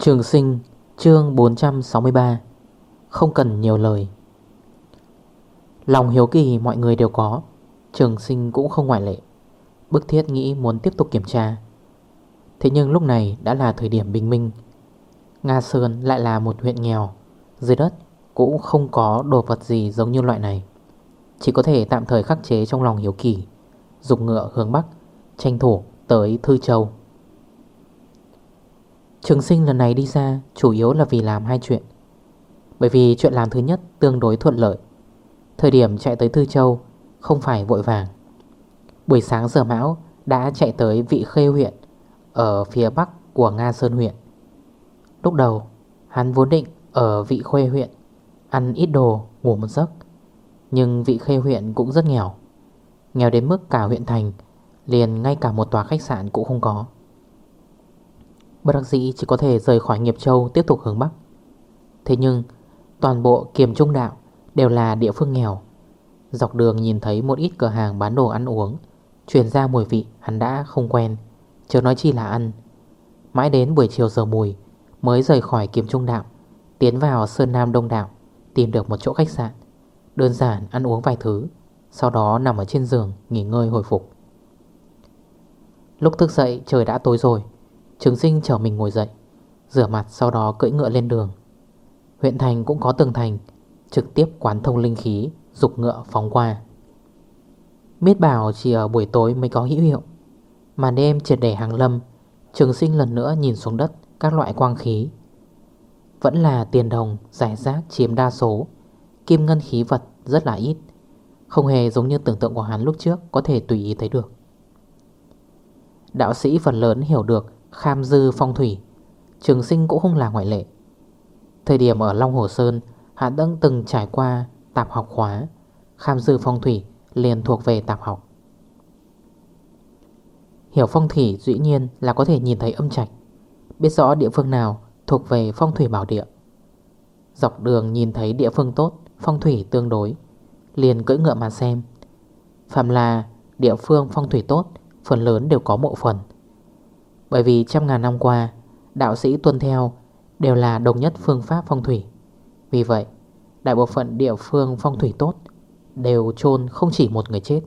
Trường sinh, chương 463 Không cần nhiều lời. Lòng hiếu kỳ mọi người đều có, Trường sinh cũng không ngoại lệ. Bức thiết nghĩ muốn tiếp tục kiểm tra. Thế nhưng lúc này đã là thời điểm bình minh. Nga Sơn lại là một huyện nghèo. Dưới đất cũng không có đồ vật gì giống như loại này. Chỉ có thể tạm thời khắc chế trong lòng hiếu kỳ, Dục ngựa hướng Bắc, Tranh thủ tới Thư Châu. Trường sinh lần này đi ra chủ yếu là vì làm hai chuyện. Bởi vì chuyện làm thứ nhất tương đối thuận lợi. Thời điểm chạy tới Thư Châu không phải vội vàng. Buổi sáng giờ mão đã chạy tới vị khê huyện Ở phía bắc của Nga Sơn huyện. Lúc đầu, hắn vốn định ở vị khuê huyện Ăn ít đồ, ngủ một giấc. Nhưng vị khê huyện cũng rất nghèo. Nghèo đến mức cả huyện thành Liền ngay cả một tòa khách sạn cũng không có. Bất đắc dĩ chỉ có thể rời khỏi nghiệp châu tiếp tục hướng Bắc. Thế nhưng, toàn bộ kiềm trung đạo đều là địa phương nghèo. Dọc đường nhìn thấy một ít cửa hàng bán đồ ăn uống Chuyển ra mùi vị hắn đã không quen Chờ nói chi là ăn. Mãi đến buổi chiều giờ mùi, Mới rời khỏi kiềm trung đạo, Tiến vào Sơn Nam Đông Đạo, Tìm được một chỗ khách sạn, Đơn giản ăn uống vài thứ, Sau đó nằm ở trên giường nghỉ ngơi hồi phục. Lúc thức dậy trời đã tối rồi Trường sinh chở mình ngồi dậy, Rửa mặt sau đó cưỡi ngựa lên đường. Huyện thành cũng có tường thành, Trực tiếp quán thông linh khí, Dục ngựa phóng qua. Miết bảo chỉ ở buổi tối mới có hữu hiệu, Mà đêm triệt để hàng lâm, Trường sinh lần nữa nhìn xuống đất Các loại quang khí. Vẫn là tiền đồng, giải rác, chiếm đa số, Kim ngân khí vật rất là ít, Không hề giống như tưởng tượng của hắn lúc trước Có thể tùy ý thấy được. Đạo sĩ phần lớn hiểu được Kham dư phong thủy. Trường sinh cũng không là ngoại lệ. Thời điểm ở Long Hồ Sơn, Hạ Đăng từng trải qua tạp học khóa. Kham dư phong thủy liền thuộc về tạp học. Hiểu phong thủy dĩ nhiên là có thể nhìn thấy âm trạch. Biết rõ địa phương nào thuộc về phong thủy bảo địa. Dọc đường nhìn thấy địa phương tốt, Phong thủy tương đối, Liền cưỡi ngựa mà xem. Phạm là địa phương phong thủy tốt, Phần lớn đều có mộ phần bởi vì trăm ngàn năm qua, Đạo sĩ tuân theo Đều là đồng nhất phương pháp phong thủy. Vì vậy, Đại bộ phận địa phương phong thủy tốt Đều chôn không chỉ một người chết.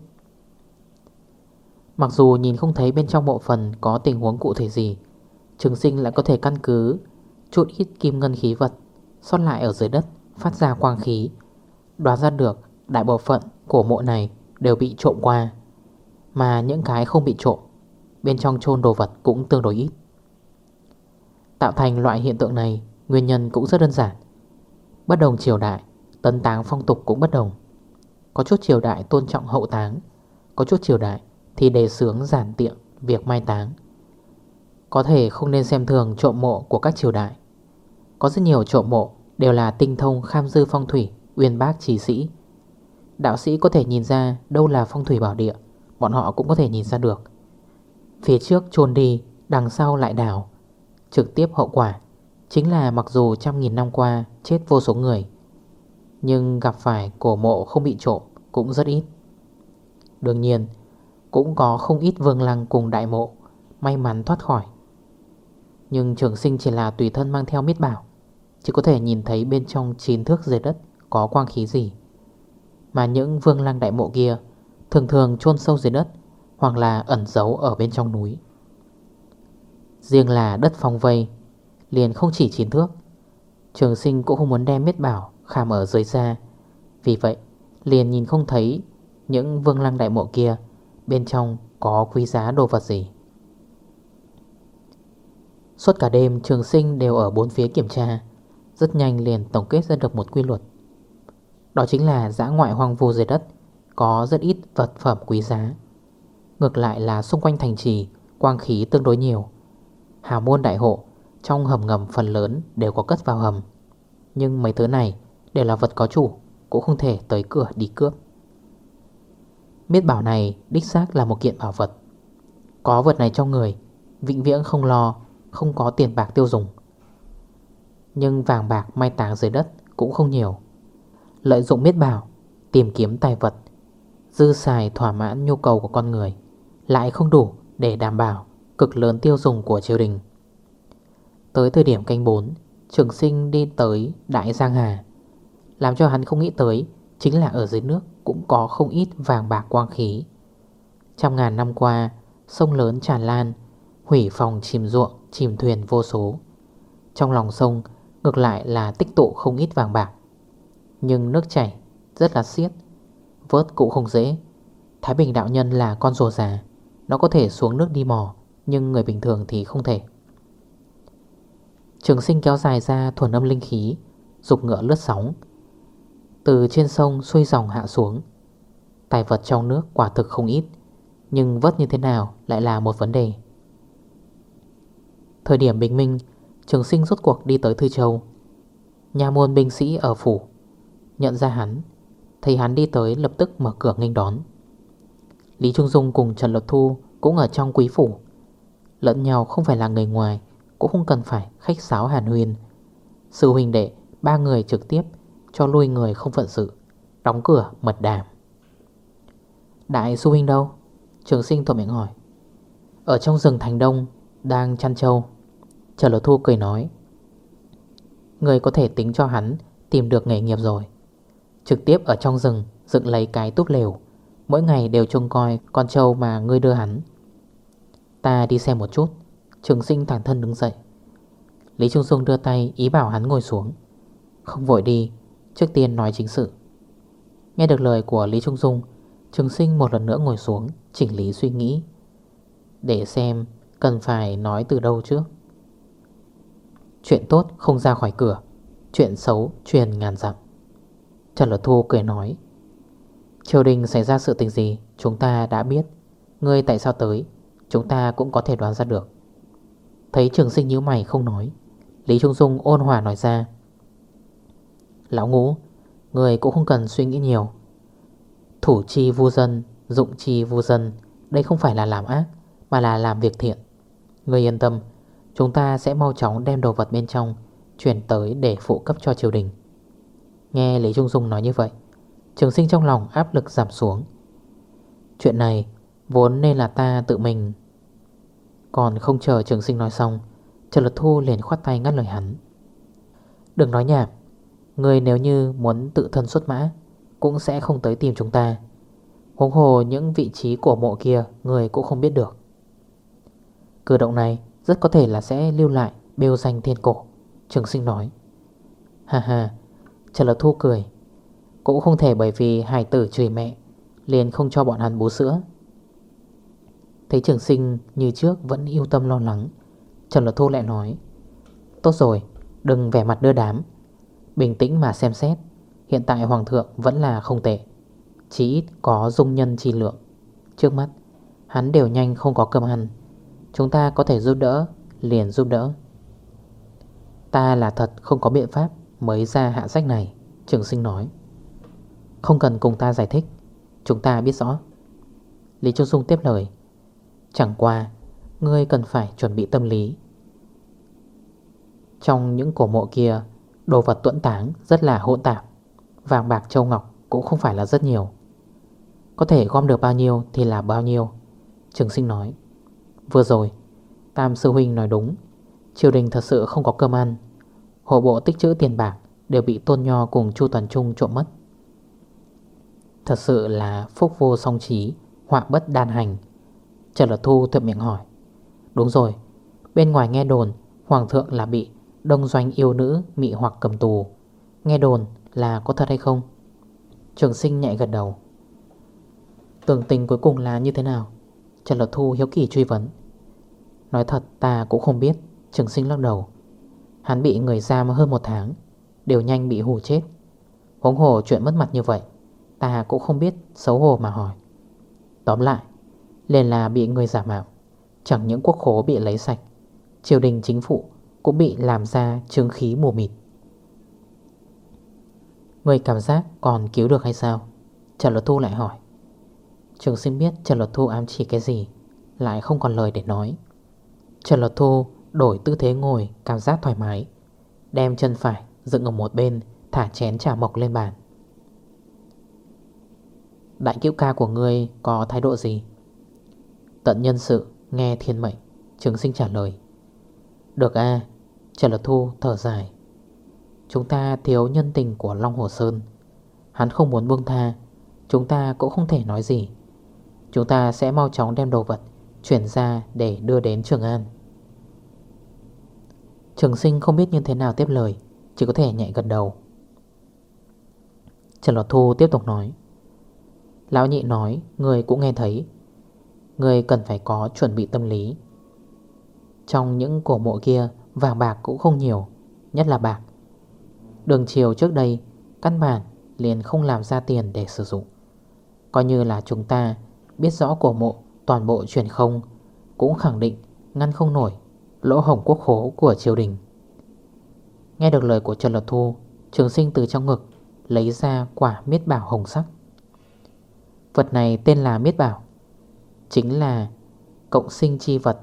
Mặc dù nhìn không thấy bên trong bộ phần Có tình huống cụ thể gì, Trường sinh lại có thể căn cứ Chút ít kim ngân khí vật Xót lại ở dưới đất Phát ra quang khí, Đoán ra được đại bộ phận của mộ này Đều bị trộm qua, Mà những cái không bị trộm Bên trong chôn đồ vật cũng tương đối ít. Tạo thành loại hiện tượng này, Nguyên nhân cũng rất đơn giản. Bất đồng triều đại Tân táng phong tục cũng bất đồng. Có chút triều đại tôn trọng hậu táng, Có chút triều đại thì đề sướng giản tiện Việc mai táng. Có thể không nên xem thường trộm mộ của các triều đại. Có rất nhiều trộm mộ Đều là tinh thông kham dư phong thủy, Uyên bác trí sĩ. Đạo sĩ có thể nhìn ra đâu là phong thủy bảo địa, Bọn họ cũng có thể nhìn ra được. Phía trước trôn đi, Đằng sau lại đảo Trực tiếp hậu quả Chính là mặc dù trăm nghìn năm qua Chết vô số người, Nhưng gặp phải cổ mộ không bị trộm Cũng rất ít. Đương nhiên, Cũng có không ít vương lăng cùng đại mộ May mắn thoát khỏi. Nhưng trường sinh chỉ là tùy thân mang theo miết bảo, Chỉ có thể nhìn thấy bên trong chín thước dưới đất Có quang khí gì. Mà những vương lăng đại mộ kia Thường thường chôn sâu dưới đất hoặc là ẩn giấu ở bên trong núi. Riêng là đất phong vây, Liền không chỉ chín thước. Trường sinh cũng không muốn đem miết bảo Khảm ở dưới da. Vì vậy, liền nhìn không thấy Những vương lăng đại mộ kia Bên trong có quý giá đồ vật gì. Suốt cả đêm, trường sinh đều ở bốn phía kiểm tra. Rất nhanh liền tổng kết ra được một quy luật. Đó chính là giã ngoại hoang vu dưới đất Có rất ít vật phẩm quý giá. Ngược lại là xung quanh thành trì, Quang khí tương đối nhiều. Hào môn đại hộ, Trong hầm ngầm phần lớn đều có cất vào hầm. Nhưng mấy thứ này đều là vật có chủ, Cũng không thể tới cửa đi cướp. Miết bảo này đích xác là một kiện bảo vật. Có vật này trong người, Vĩnh viễn không lo, Không có tiền bạc tiêu dùng. Nhưng vàng bạc mai táng dưới đất Cũng không nhiều. Lợi dụng miết bảo, Tìm kiếm tài vật, Dư xài thỏa mãn nhu cầu của con người. Lại không đủ để đảm bảo Cực lớn tiêu dùng của triều đình. Tới thời điểm canh 4 Trường sinh đi tới Đại Giang Hà. Làm cho hắn không nghĩ tới Chính là ở dưới nước cũng có không ít vàng bạc quang khí. Trăm ngàn năm qua, Sông lớn tràn lan, Hủy phòng chìm ruộng, Chìm thuyền vô số. Trong lòng sông, ngược lại là tích tụ không ít vàng bạc. Nhưng nước chảy rất là xiết, Vớt cũng không dễ. Thái Bình đạo nhân là con rùa già nó có thể xuống nước đi mò, Nhưng người bình thường thì không thể. Trường sinh kéo dài ra thuần âm linh khí, Dục ngựa lướt sóng. Từ trên sông xuôi dòng hạ xuống. Tài vật trong nước quả thực không ít, Nhưng vớt như thế nào lại là một vấn đề. Thời điểm bình minh, Trường sinh rốt cuộc đi tới Thư Châu. Nhà môn binh sĩ ở phủ, Nhận ra hắn, Thấy hắn đi tới lập tức mở cửa nghênh đón. Lý Trung Dung cùng Trần Lột Thu Cũng ở trong quý phủ. Lẫn nhau không phải là người ngoài, Cũng không cần phải khách sáo hàn huyền Sư huynh đệ, Ba người trực tiếp, cho lui người không phận sự, Đóng cửa mật đàm. Đại sư huynh đâu? Trường sinh tội miệng hỏi. Ở trong rừng thành đông, Đang chăn trâu. Trần Lột Thu cười nói. Người có thể tính cho hắn Tìm được nghề nghiệp rồi. Trực tiếp ở trong rừng, dựng lấy cái túp lều. Mỗi ngày đều trông coi con trâu mà ngươi đưa hắn. Ta đi xem một chút. Trường sinh thẳng thân đứng dậy. Lý Trung Dung đưa tay ý bảo hắn ngồi xuống. Không vội đi, Trước tiên nói chính sự. Nghe được lời của Lý Trung Dung Trường sinh một lần nữa ngồi xuống, Chỉnh lý suy nghĩ. Để xem cần phải nói từ đâu trước Chuyện tốt không ra khỏi cửa, Chuyện xấu truyền ngàn dặm. Trần Luật Thu cười nói Triều đình xảy ra sự tình gì, Chúng ta đã biết. Ngươi tại sao tới? Chúng ta cũng có thể đoán ra được. Thấy trường sinh như mày không nói, Lý Trung Dung ôn hòa nói ra. Lão ngũ, Người cũng không cần suy nghĩ nhiều. Thủ chi vu dân, Dụng chi vu dân, Đây không phải là làm ác, Mà là làm việc thiện. Người yên tâm, Chúng ta sẽ mau chóng đem đồ vật bên trong Chuyển tới để phụ cấp cho triều đình. Nghe Lý Trung Dung nói như vậy Trường sinh trong lòng áp lực giảm xuống. Chuyện này Vốn nên là ta tự mình. Còn không chờ trường sinh nói xong, Trần Lật Thu liền khoát tay ngắt lời hắn. Đừng nói nhảm, Người nếu như muốn tự thân xuất mã, Cũng sẽ không tới tìm chúng ta. Huống hồ những vị trí của mộ kia Người cũng không biết được. Cử động này rất có thể là sẽ lưu lại Bêu danh thiên cổ, Trường sinh nói. Ha ha, Trần Lật Thu cười. Cũng không thể bởi vì hài tử chửi mẹ, Liền không cho bọn hắn bú sữa. Thấy trường sinh như trước Vẫn yêu tâm lo lắng, Trần Lật Thu lại nói, Tốt rồi, đừng vẻ mặt đưa đám. Bình tĩnh mà xem xét, Hiện tại Hoàng thượng vẫn là không tệ. Chỉ ít có dung nhân chi lượng. Trước mắt, Hắn đều nhanh không có cơm ăn. Chúng ta có thể giúp đỡ, Liền giúp đỡ. Ta là thật không có biện pháp Mới ra hạ sách này, Trường sinh nói. Không cần cùng ta giải thích. Chúng ta biết rõ. Lý Trung Dung tiếp lời. Chẳng qua, Ngươi cần phải chuẩn bị tâm lý. Trong những cổ mộ kia, Đồ vật tuẫn táng rất là hỗn tạp. Vàng bạc châu ngọc cũng không phải là rất nhiều. Có thể gom được bao nhiêu thì là bao nhiêu. Trường sinh nói. Vừa rồi, Tam sư huynh nói đúng. Triều đình thật sự không có cơm ăn. Hộ bộ tích trữ tiền bạc Đều bị Tôn Nho cùng Chu Toàn Trung trộm mất. Thật sự là phúc vô song trí Họa bất đan hành. Trần Lật Thu thượng miệng hỏi, Đúng rồi, Bên ngoài nghe đồn Hoàng thượng là bị đông doanh yêu nữ mị hoặc cầm tù. Nghe đồn là có thật hay không? Trường sinh nhạy gật đầu. Tưởng tình cuối cùng là như thế nào? Trần Lật Thu hiếu kỳ truy vấn. Nói thật ta cũng không biết. Trường sinh lắc đầu. Hắn bị người giam hơn một tháng, Đều nhanh bị hù chết. Hống hồ chuyện mất mặt như vậy Ta cũng không biết xấu hổ mà hỏi. Tóm lại, Liền là bị người giả mạo, Chẳng những quốc khố bị lấy sạch, Triều đình chính phủ cũng bị làm ra trương khí mù mịt. Người cảm giác còn cứu được hay sao? Trần Luật Thu lại hỏi. Trường sinh biết Trần Luật Thu ám chỉ cái gì, Lại không còn lời để nói. Trần Luật Thu đổi tư thế ngồi, Cảm giác thoải mái, Đem chân phải dựng ở một bên, Thả chén trà mộc lên bàn. Đại kiệu ca của ngươi có thái độ gì? Tận nhân sự, nghe thiên mệnh Trường sinh trả lời. Được a, Trần Lật Thu thở dài. Chúng ta thiếu nhân tình của Long Hồ Sơn. Hắn không muốn buông tha. Chúng ta cũng không thể nói gì. Chúng ta sẽ mau chóng đem đồ vật Chuyển ra để đưa đến Trường An. Trường sinh không biết như thế nào tiếp lời, Chỉ có thể nhạy gật đầu. Trần Lọt Thu tiếp tục nói. Lão nhị nói, Người cũng nghe thấy. Người cần phải có chuẩn bị tâm lý. Trong những cổ mộ kia, Vàng bạc cũng không nhiều, Nhất là bạc. Đường chiều trước đây, Căn bản liền không làm ra tiền để sử dụng. Coi như là chúng ta Biết rõ cổ mộ, toàn bộ truyền không, Cũng khẳng định ngăn không nổi Lỗ hổng quốc khố của triều đình. Nghe được lời của Trần Lật Thu, Trường sinh từ trong ngực Lấy ra quả miết bảo hồng sắc. Vật này tên là miết bảo. Chính là Cộng sinh chi vật,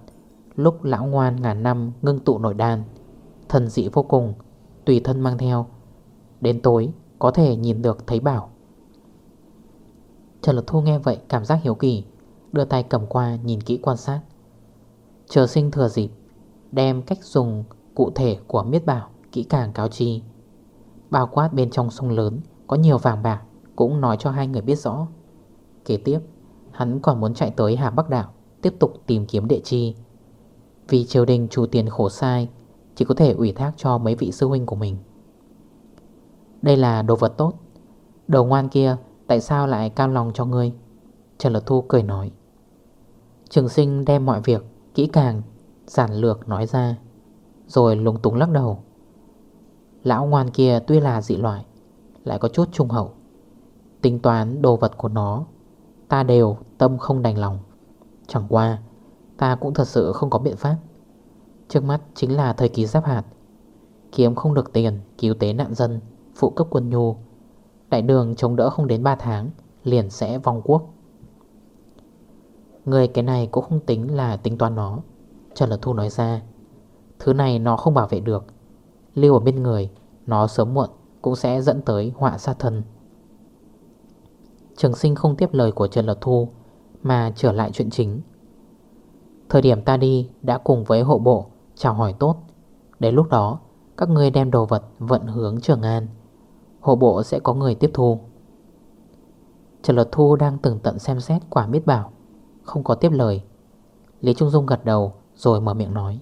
Lúc lão ngoan ngàn năm ngưng tụ nổi đan, Thần dị vô cùng, Tùy thân mang theo. Đến tối, có thể nhìn được thấy bảo. Trần Lực Thu nghe vậy cảm giác hiếu kỳ, Đưa tay cầm qua nhìn kỹ quan sát. Chờ sinh thừa dịp, Đem cách dùng cụ thể của miết bảo Kỹ càng cáo chi. Bao quát bên trong sông lớn, Có nhiều vàng bạc, Cũng nói cho hai người biết rõ. Kế tiếp, Hắn còn muốn chạy tới Hà Bắc Đảo, Tiếp tục tìm kiếm địa chi. Vì triều đình chủ tiền khổ sai, Chỉ có thể ủy thác cho mấy vị sư huynh của mình. Đây là đồ vật tốt. Đầu ngoan kia, Tại sao lại cam lòng cho ngươi? Trần Lật Thu cười nói. Trường sinh đem mọi việc, Kỹ càng, Giản lược nói ra, Rồi lúng túng lắc đầu. Lão ngoan kia tuy là dị loại, Lại có chút trung hậu. Tính toán đồ vật của nó Ta đều tâm không đành lòng. Chẳng qua, Ta cũng thật sự không có biện pháp. Trước mắt chính là thời kỳ giáp hạt. Kiếm không được tiền, Cứu tế nạn dân, Phụ cấp quân nhu. Đại đường chống đỡ không đến 3 tháng, Liền sẽ vong quốc. Người cái này cũng không tính là tính toán nó. Trần Lật Thu nói ra. Thứ này nó không bảo vệ được. Lưu ở bên người, Nó sớm muộn cũng sẽ dẫn tới họa sát thân. Trường sinh không tiếp lời của Trần Lật Thu, Mà trở lại chuyện chính. Thời điểm ta đi, đã cùng với hộ bộ, Chào hỏi tốt. Đến lúc đó, Các ngươi đem đồ vật vận hướng Trường An. Hộ bộ sẽ có người tiếp thu. Trần Lật Thu đang từng tận xem xét quả biết bảo, Không có tiếp lời. Lý Trung Dung gật đầu, rồi mở miệng nói.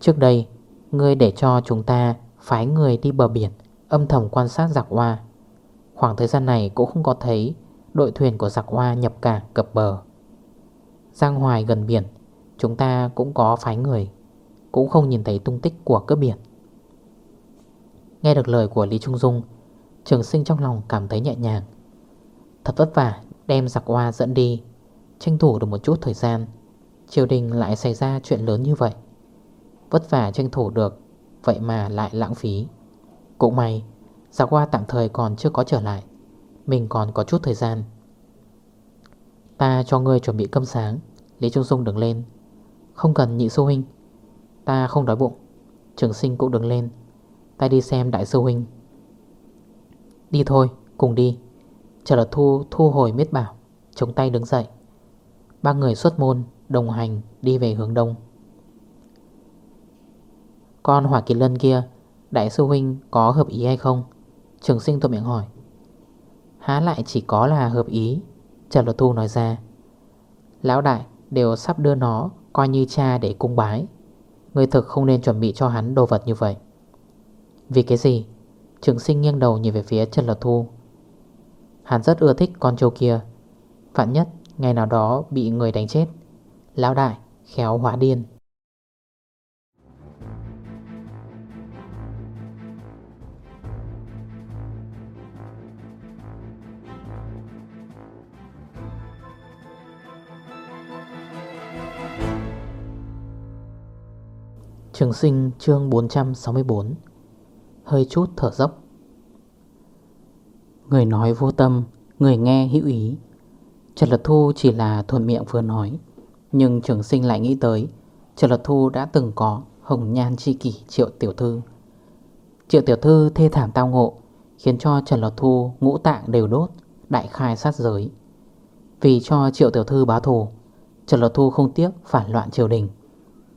Trước đây, Ngươi để cho chúng ta phái người đi bờ biển, Âm thầm quan sát giặc hoa Khoảng thời gian này cũng không có thấy Đội thuyền của giặc hoa nhập cảng cập bờ. Giang hoài gần biển, Chúng ta cũng có phái người, Cũng không nhìn thấy tung tích của cướp biển. Nghe được lời của Lý Trung Dung, Trường sinh trong lòng cảm thấy nhẹ nhàng. Thật vất vả đem giặc hoa dẫn đi, Tranh thủ được một chút thời gian, Triều đình lại xảy ra chuyện lớn như vậy. Vất vả tranh thủ được, Vậy mà lại lãng phí. Cũng may Giặc hoa tạm thời còn chưa có trở lại. Mình còn có chút thời gian. Ta cho ngươi chuẩn bị cơm sáng. Lý Trung Dung đứng lên. Không cần nhị sư huynh. Ta không đói bụng. Trường sinh cũng đứng lên. Ta đi xem đại sư huynh. Đi thôi, cùng đi. Chờ là thu thu hồi miết bảo, Chống tay đứng dậy. Ba người xuất môn, đồng hành, đi về hướng đông. Con hỏa kỳ lân kia, Đại sư huynh có hợp ý hay không? Trường sinh tôi miệng hỏi. Há lại chỉ có là hợp ý, Trần Luật Thu nói ra. Lão đại đều sắp đưa nó Coi như cha để cung bái. Người thực không nên chuẩn bị cho hắn đồ vật như vậy. Vì cái gì? Trường sinh nghiêng đầu nhìn về phía Trần Luật Thu. Hắn rất ưa thích con trâu kia. Vạn nhất ngày nào đó bị người đánh chết, Lão đại khéo hóa điên. Trường sinh chương 464 Hơi chút thở dốc. Người nói vô tâm, Người nghe hữu ý. Trần Lật Thu chỉ là thuận miệng vừa nói, Nhưng trường sinh lại nghĩ tới, Trần Lật Thu đã từng có Hồng nhan chi kỷ triệu tiểu thư. Triệu tiểu thư thê thảm tao ngộ, Khiến cho Trần Lật Thu ngũ tạng đều đốt, Đại khai sát giới. Vì cho triệu tiểu thư báo thù, Trần Lật Thu không tiếc phản loạn triều đình.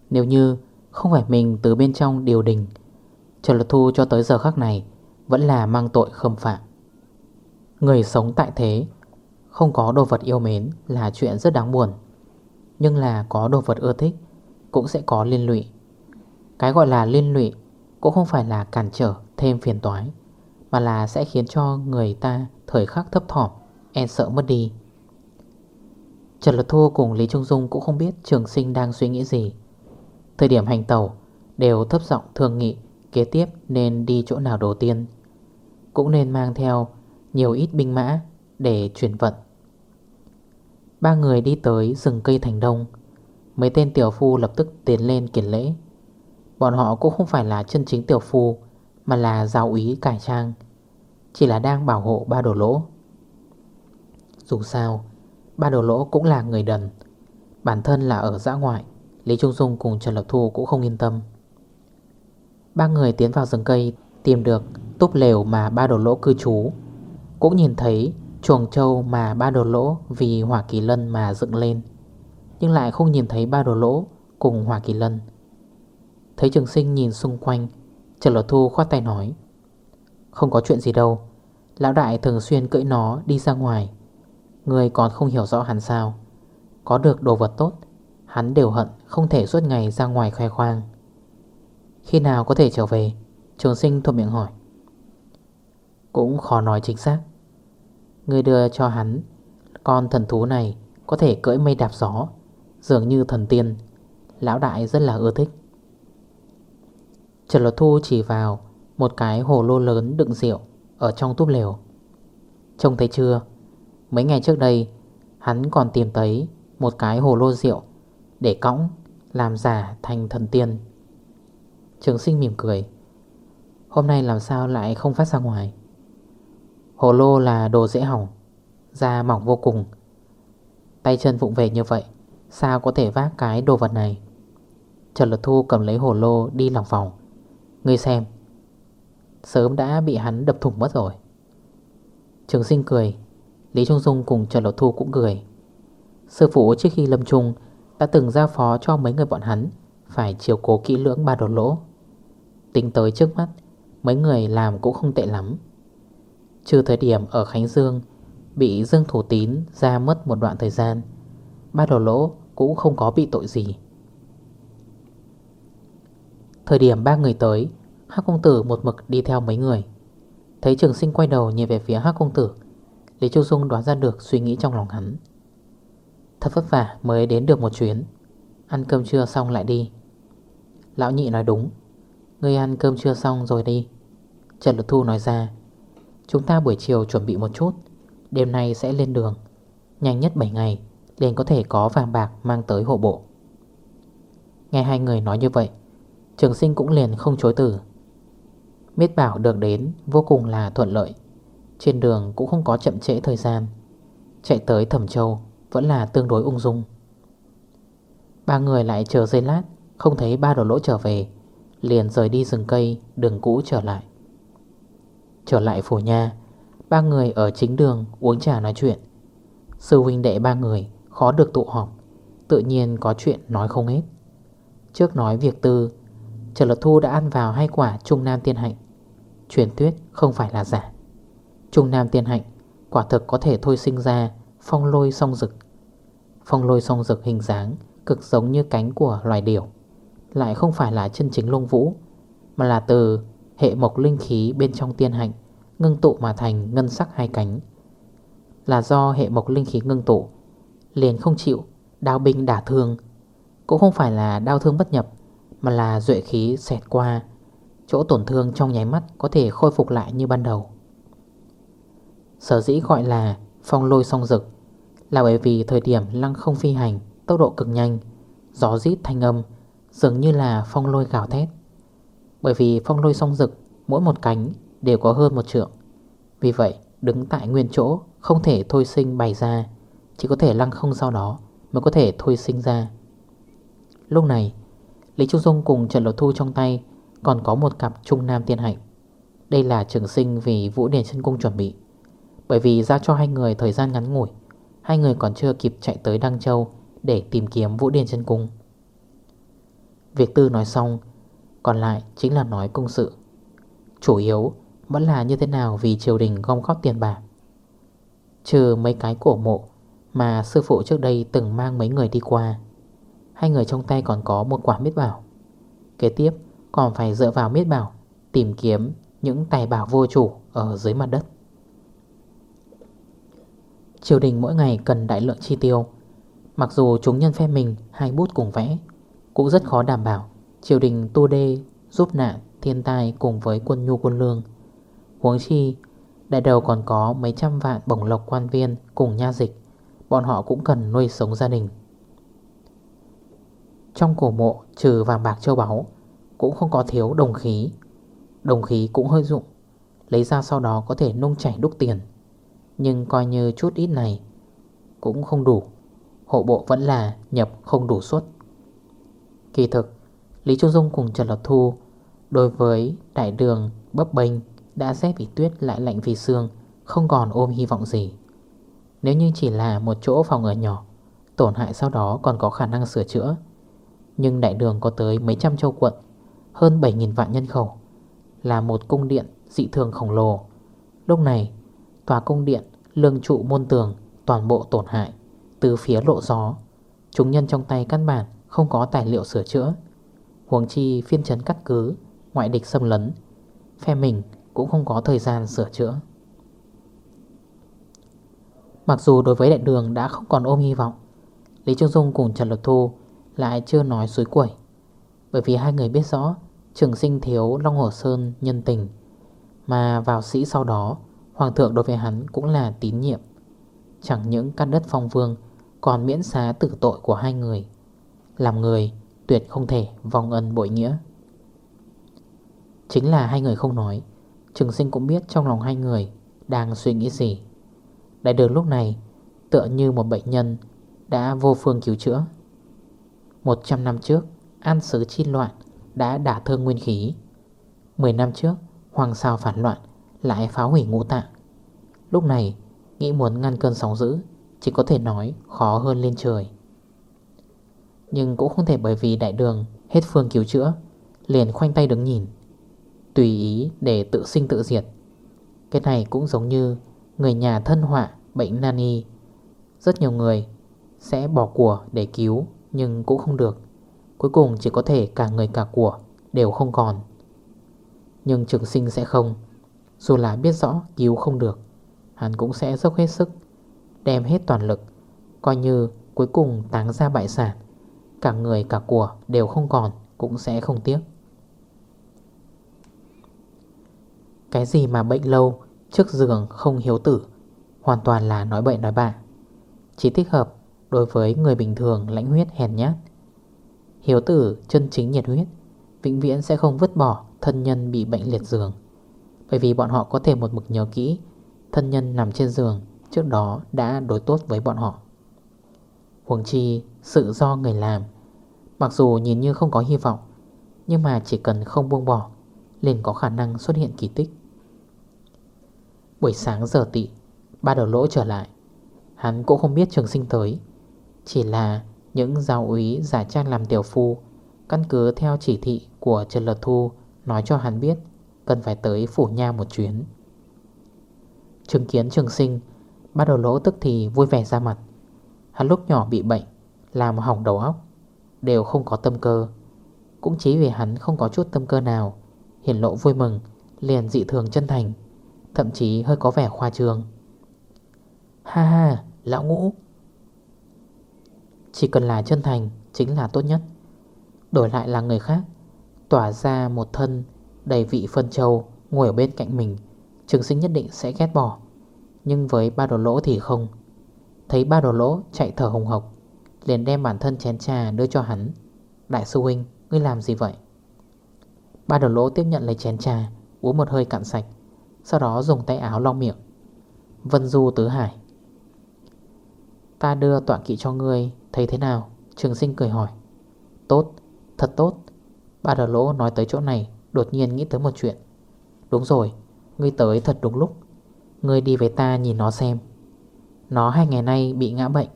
Nếu như không phải mình từ bên trong điều đình. Trần Lật Thu cho tới giờ khắc này Vẫn là mang tội khâm phạm. Người sống tại thế, Không có đồ vật yêu mến Là chuyện rất đáng buồn. Nhưng là có đồ vật ưa thích Cũng sẽ có liên lụy. Cái gọi là liên lụy Cũng không phải là cản trở thêm phiền toái, Mà là sẽ khiến cho người ta Thời khắc thấp thỏm E sợ mất đi. Trần Lật Thu cùng Lý Trung Dung Cũng không biết trường sinh đang suy nghĩ gì. Thời điểm hành tàu, Đều thấp giọng thương nghị, Kế tiếp nên đi chỗ nào đầu tiên. Cũng nên mang theo Nhiều ít binh mã Để chuyển vận. Ba người đi tới rừng cây thành đông. Mấy tên tiểu phu lập tức tiến lên kiển lễ. Bọn họ cũng không phải là chân chính tiểu phu, Mà là giáo úy cải trang. Chỉ là đang bảo hộ ba đồ lỗ. Dù sao, Ba đồ lỗ cũng là người đần. Bản thân là ở giã ngoại. Lý Trung Dung cùng Trần Lập Thu cũng không yên tâm. Ba người tiến vào rừng cây, Tìm được túp lều mà ba đồ lỗ cư trú. Cũng nhìn thấy chuồng trâu mà ba đồ lỗ Vì hỏa kỳ lân mà dựng lên. Nhưng lại không nhìn thấy ba đồ lỗ Cùng hỏa kỳ lân. Thấy trường sinh nhìn xung quanh, Trần Lập Thu khoát tay nói, Không có chuyện gì đâu. Lão đại thường xuyên cưỡi nó đi ra ngoài. Người còn không hiểu rõ hắn sao. Có được đồ vật tốt, Hắn đều hận không thể suốt ngày ra ngoài khoe khoang. Khi nào có thể trở về? Trường sinh thuộc miệng hỏi. Cũng khó nói chính xác. Người đưa cho hắn, Con thần thú này Có thể cưỡi mây đạp gió, Dường như thần tiên. Lão đại rất là ưa thích. Trần Lột Thu chỉ vào Một cái hồ lô lớn đựng rượu Ở trong túp lều. Trông thấy chưa? Mấy ngày trước đây, Hắn còn tìm thấy một cái hồ lô rượu để cõng, Làm giả thành thần tiên. Trường sinh mỉm cười. Hôm nay làm sao lại không phát ra ngoài? Hồ lô là đồ dễ hỏng, Da mỏng vô cùng. Tay chân vụng về như vậy, Sao có thể vác cái đồ vật này? Trần Lật Thu cầm lấy hồ lô đi lòng vòng. Ngươi xem, Sớm đã bị hắn đập thủng mất rồi. Trường sinh cười. Lý Trung Dung cùng Trần Lật Thu cũng cười. Sư phụ trước khi lâm trung đã từng giao phó cho mấy người bọn hắn Phải chiều cố kỹ lưỡng ba đột lỗ. Tính tới trước mắt, Mấy người làm cũng không tệ lắm. Trừ thời điểm ở Khánh Dương Bị Dương Thủ Tín ra mất một đoạn thời gian, Ba đồ lỗ cũng không có bị tội gì. Thời điểm ba người tới Hác công tử một mực đi theo mấy người. Thấy trường sinh quay đầu nhìn về phía Hác công tử, Lý Châu Dung đoán ra được suy nghĩ trong lòng hắn. Thật vất vả mới đến được một chuyến. Ăn cơm trưa xong lại đi. Lão nhị nói đúng. Ngươi ăn cơm trưa xong rồi đi. Trần Lực Thu nói ra. Chúng ta buổi chiều chuẩn bị một chút. Đêm nay sẽ lên đường. Nhanh nhất 7 ngày, liền có thể có vàng bạc mang tới hộ bộ. Nghe hai người nói như vậy, Trường sinh cũng liền không chối từ. Biết bảo được đến vô cùng là thuận lợi. Trên đường cũng không có chậm trễ thời gian. Chạy tới Thẩm Châu vẫn là tương đối ung dung. Ba người lại chờ giây lát, Không thấy ba đồ lỗ trở về, Liền rời đi rừng cây, đường cũ trở lại. Trở lại phủ nha Ba người ở chính đường uống trà nói chuyện. Sư huynh đệ ba người khó được tụ họp, Tự nhiên có chuyện nói không hết. Trước nói việc tư, Trần Lật Thu đã ăn vào hai quả Trung Nam Tiên Hạnh. Truyền thuyết không phải là giả. Trung Nam Tiên Hạnh Quả thực có thể thôi sinh ra Phong lôi song rực Phong lôi song rực hình dáng, Cực giống như cánh của loài điểu. Lại không phải là chân chính lông vũ, Mà là từ hệ mộc linh khí bên trong tiên hạnh, Ngưng tụ mà thành ngân sắc hai cánh. Là do hệ mộc linh khí ngưng tụ, Liền không chịu Đao binh đả thương. Cũng không phải là đau thương bất nhập, Mà là duệ khí xẹt qua, Chỗ tổn thương trong nháy mắt Có thể khôi phục lại như ban đầu. Sở dĩ gọi là phong lôi song rực là bởi vì thời điểm lăng không phi hành, Tốc độ cực nhanh, Gió rít thanh âm, Dường như là phong lôi gào thét. Bởi vì phong lôi song rực Mỗi một cánh đều có hơn một trượng. Vì vậy, đứng tại nguyên chỗ, Không thể thôi sinh bày ra, Chỉ có thể lăng không sau đó Mới có thể thôi sinh ra. Lúc này, Lý Trung Dung cùng Trần Lộ Thu trong tay Còn có một cặp trung nam tiên hạnh. Đây là trường sinh vì Vũ Điển chân Cung chuẩn bị. Bởi vì ra cho hai người thời gian ngắn ngủi Hai người còn chưa kịp chạy tới Đăng Châu Để tìm kiếm Vũ điền chân Cung. Việc tư nói xong, Còn lại chính là nói công sự. Chủ yếu vẫn là như thế nào Vì triều đình gom góp tiền bạc. Trừ mấy cái cổ mộ Mà sư phụ trước đây từng mang mấy người đi qua, Hai người trong tay còn có một quả miết bảo. Kế tiếp còn phải dựa vào miết bảo Tìm kiếm những tài bảo vô chủ Ở dưới mặt đất. Triều đình mỗi ngày cần đại lượng chi tiêu. Mặc dù chúng nhân phe mình hai bút cùng vẽ, Cũng rất khó đảm bảo Triều đình tu đê giúp nạn thiên tai cùng với quân nhu quân lương. Huống chi, Đại đầu còn có mấy trăm vạn bổng lộc quan viên cùng nha dịch, Bọn họ cũng cần nuôi sống gia đình. Trong cổ mộ trừ vàng bạc châu báu, Cũng không có thiếu đồng khí. Đồng khí cũng hơi dụng, Lấy ra sau đó có thể nung chảy đúc tiền. Nhưng coi như chút ít này Cũng không đủ. Hộ bộ vẫn là nhập không đủ suất. Kỳ thực, Lý Trung Dung cùng Trần Lộc Thu Đối với đại đường bấp bênh Đã rét vì tuyết lại lạnh vì xương, Không còn ôm hy vọng gì. Nếu như chỉ là một chỗ phòng ở nhỏ, Tổn hại sau đó còn có khả năng sửa chữa. Nhưng đại đường có tới mấy trăm châu quận, Hơn 7.000 vạn nhân khẩu, Là một cung điện dị thường khổng lồ. Lúc này Tòa cung điện, lương trụ môn tường, Toàn bộ tổn hại. Từ phía lộ gió, Chúng nhân trong tay căn bản không có tài liệu sửa chữa. Huống chi phiên trấn cắt cứ, Ngoại địch xâm lấn, Phe mình cũng không có thời gian sửa chữa. Mặc dù đối với đại đường đã không còn ôm hy vọng, Lý Trương Dung cùng Trần Lực Thu Lại chưa nói suối quẩy. Bởi vì hai người biết rõ Trường sinh thiếu Long Hồ Sơn nhân tình, Mà vào sĩ sau đó Hoàng thượng đối với hắn cũng là tín nhiệm. Chẳng những căn đất phong vương, Còn miễn xá tử tội của hai người. Làm người, tuyệt không thể vong ân bội nghĩa. Chính là hai người không nói, Trường sinh cũng biết trong lòng hai người Đang suy nghĩ gì. Đại đường lúc này, Tựa như một bệnh nhân Đã vô phương cứu chữa. 100 năm trước, An sứ chi loạn Đã đả thương nguyên khí. 10 năm trước, Hoàng sao phản loạn lại phá hủy ngũ tạng. Lúc này, Nghĩ muốn ngăn cơn sóng dữ, Chỉ có thể nói khó hơn lên trời. Nhưng cũng không thể bởi vì đại đường Hết phương cứu chữa, Liền khoanh tay đứng nhìn, Tùy ý để tự sinh tự diệt. Cái này cũng giống như Người nhà thân họa bệnh nan y. Rất nhiều người Sẽ bỏ của để cứu, Nhưng cũng không được. Cuối cùng chỉ có thể cả người cả của Đều không còn. Nhưng trường sinh sẽ không. Dù là biết rõ cứu không được, Hắn cũng sẽ dốc hết sức, Đem hết toàn lực, Coi như cuối cùng táng ra bại sản. Cả người cả của đều không còn, Cũng sẽ không tiếc. Cái gì mà bệnh lâu Trước giường không hiếu tử, Hoàn toàn là nói bệnh nói bạ. Chỉ thích hợp đối với người bình thường lãnh huyết hèn nhát. Hiếu tử chân chính nhiệt huyết, Vĩnh viễn sẽ không vứt bỏ thân nhân bị bệnh liệt giường. Bởi vì bọn họ có thể một mực nhớ kỹ, Thân nhân nằm trên giường, Trước đó đã đối tốt với bọn họ. Huống chi, sự do người làm, Mặc dù nhìn như không có hy vọng, Nhưng mà chỉ cần không buông bỏ, liền có khả năng xuất hiện kỳ tích. Buổi sáng giờ tị, Ba đầu lỗ trở lại. Hắn cũng không biết trường sinh tới, Chỉ là những giáo úy giả trang làm tiểu phu, Căn cứ theo chỉ thị của Trần Lật Thu Nói cho hắn biết Cần phải tới phủ nha một chuyến. Chứng kiến trường sinh bắt đầu lỗ tức thì vui vẻ ra mặt. Hắn lúc nhỏ bị bệnh Làm hỏng đầu óc Đều không có tâm cơ. Cũng chỉ vì hắn không có chút tâm cơ nào Hiển lộ vui mừng Liền dị thường chân thành Thậm chí hơi có vẻ khoa trương. Ha ha, lão ngũ. Chỉ cần là chân thành Chính là tốt nhất. Đổi lại là người khác Tỏa ra một thân đầy vị phân châu Ngồi ở bên cạnh mình Trường sinh nhất định sẽ ghét bỏ. Nhưng với ba đồ lỗ thì không. Thấy ba đồ lỗ chạy thở hồng hộc Liền đem bản thân chén trà đưa cho hắn. Đại sư huynh Ngươi làm gì vậy? Ba đầu lỗ tiếp nhận lấy chén trà Uống một hơi cạn sạch Sau đó dùng tay áo lau miệng. Vân Du tứ hải. Ta đưa tọa kỵ cho ngươi Thấy thế nào? Trường sinh cười hỏi. Tốt, thật tốt. Ba đầu lỗ nói tới chỗ này Đột nhiên nghĩ tới một chuyện. Đúng rồi, ngươi tới thật đúng lúc. Ngươi đi với ta nhìn nó xem. Nó hai ngày nay bị ngã bệnh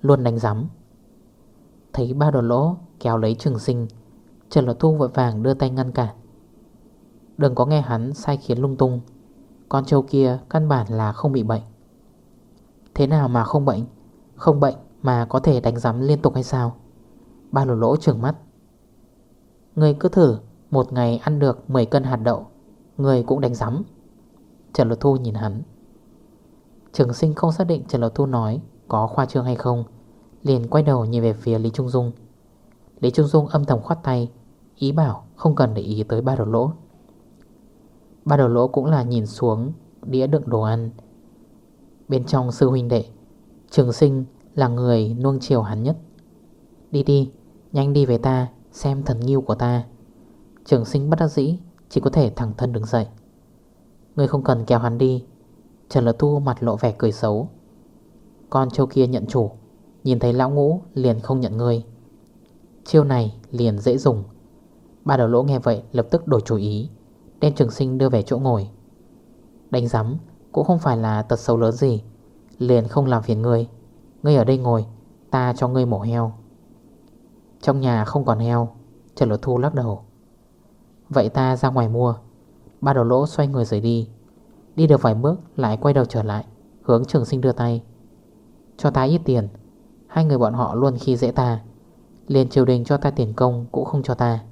Luôn đánh giám Thấy ba đồ lỗ kéo lấy trường sinh. Trần Lột Thu vội vàng đưa tay ngăn cản. Đừng có nghe hắn sai khiến lung tung. Con trâu kia căn bản là không bị bệnh. Thế nào mà không bệnh? Không bệnh mà có thể đánh giám liên tục hay sao? Ba lỗ lỗ trưởng mắt. Người cứ thử. Một ngày ăn được 10 cân hạt đậu, Người cũng đánh giám Trần Lột Thu nhìn hắn. Trường sinh không xác định Trần Lột Thu nói Có khoa trương hay không, Liền quay đầu nhìn về phía Lý Trung Dung. Lý Trung Dung âm thầm khoát tay, Ý bảo không cần để ý tới ba đầu lỗ. Ba đầu lỗ cũng là nhìn xuống Đĩa đựng đồ ăn. Bên trong sư huynh đệ, Trường sinh là người nuông chiều hắn nhất. Đi đi, Nhanh đi về ta, Xem thần nghiêu của ta. Trường sinh bất đắc dĩ, Chỉ có thể thẳng thân đứng dậy. Người không cần kéo hắn đi, Trần Lật Thu mặt lộ vẻ cười xấu. Con châu kia nhận chủ, Nhìn thấy lão ngũ liền không nhận người Chiêu này liền dễ dùng. Ba đầu lỗ nghe vậy lập tức đổi chủ ý, Đem trường sinh đưa về chỗ ngồi. Đánh giắm Cũng không phải là tật xấu lớn gì, Liền không làm phiền người Ngươi ở đây ngồi, Ta cho ngươi mổ heo. Trong nhà không còn heo, Trần Lột Thu lắc đầu. Vậy ta ra ngoài mua. Ba đầu lỗ xoay người rời đi. Đi được vài bước, lại quay đầu trở lại, Hướng trường sinh đưa tay. Cho ta ít tiền. Hai người bọn họ luôn khi dễ ta. Liền triều đình cho ta tiền công cũng không cho ta.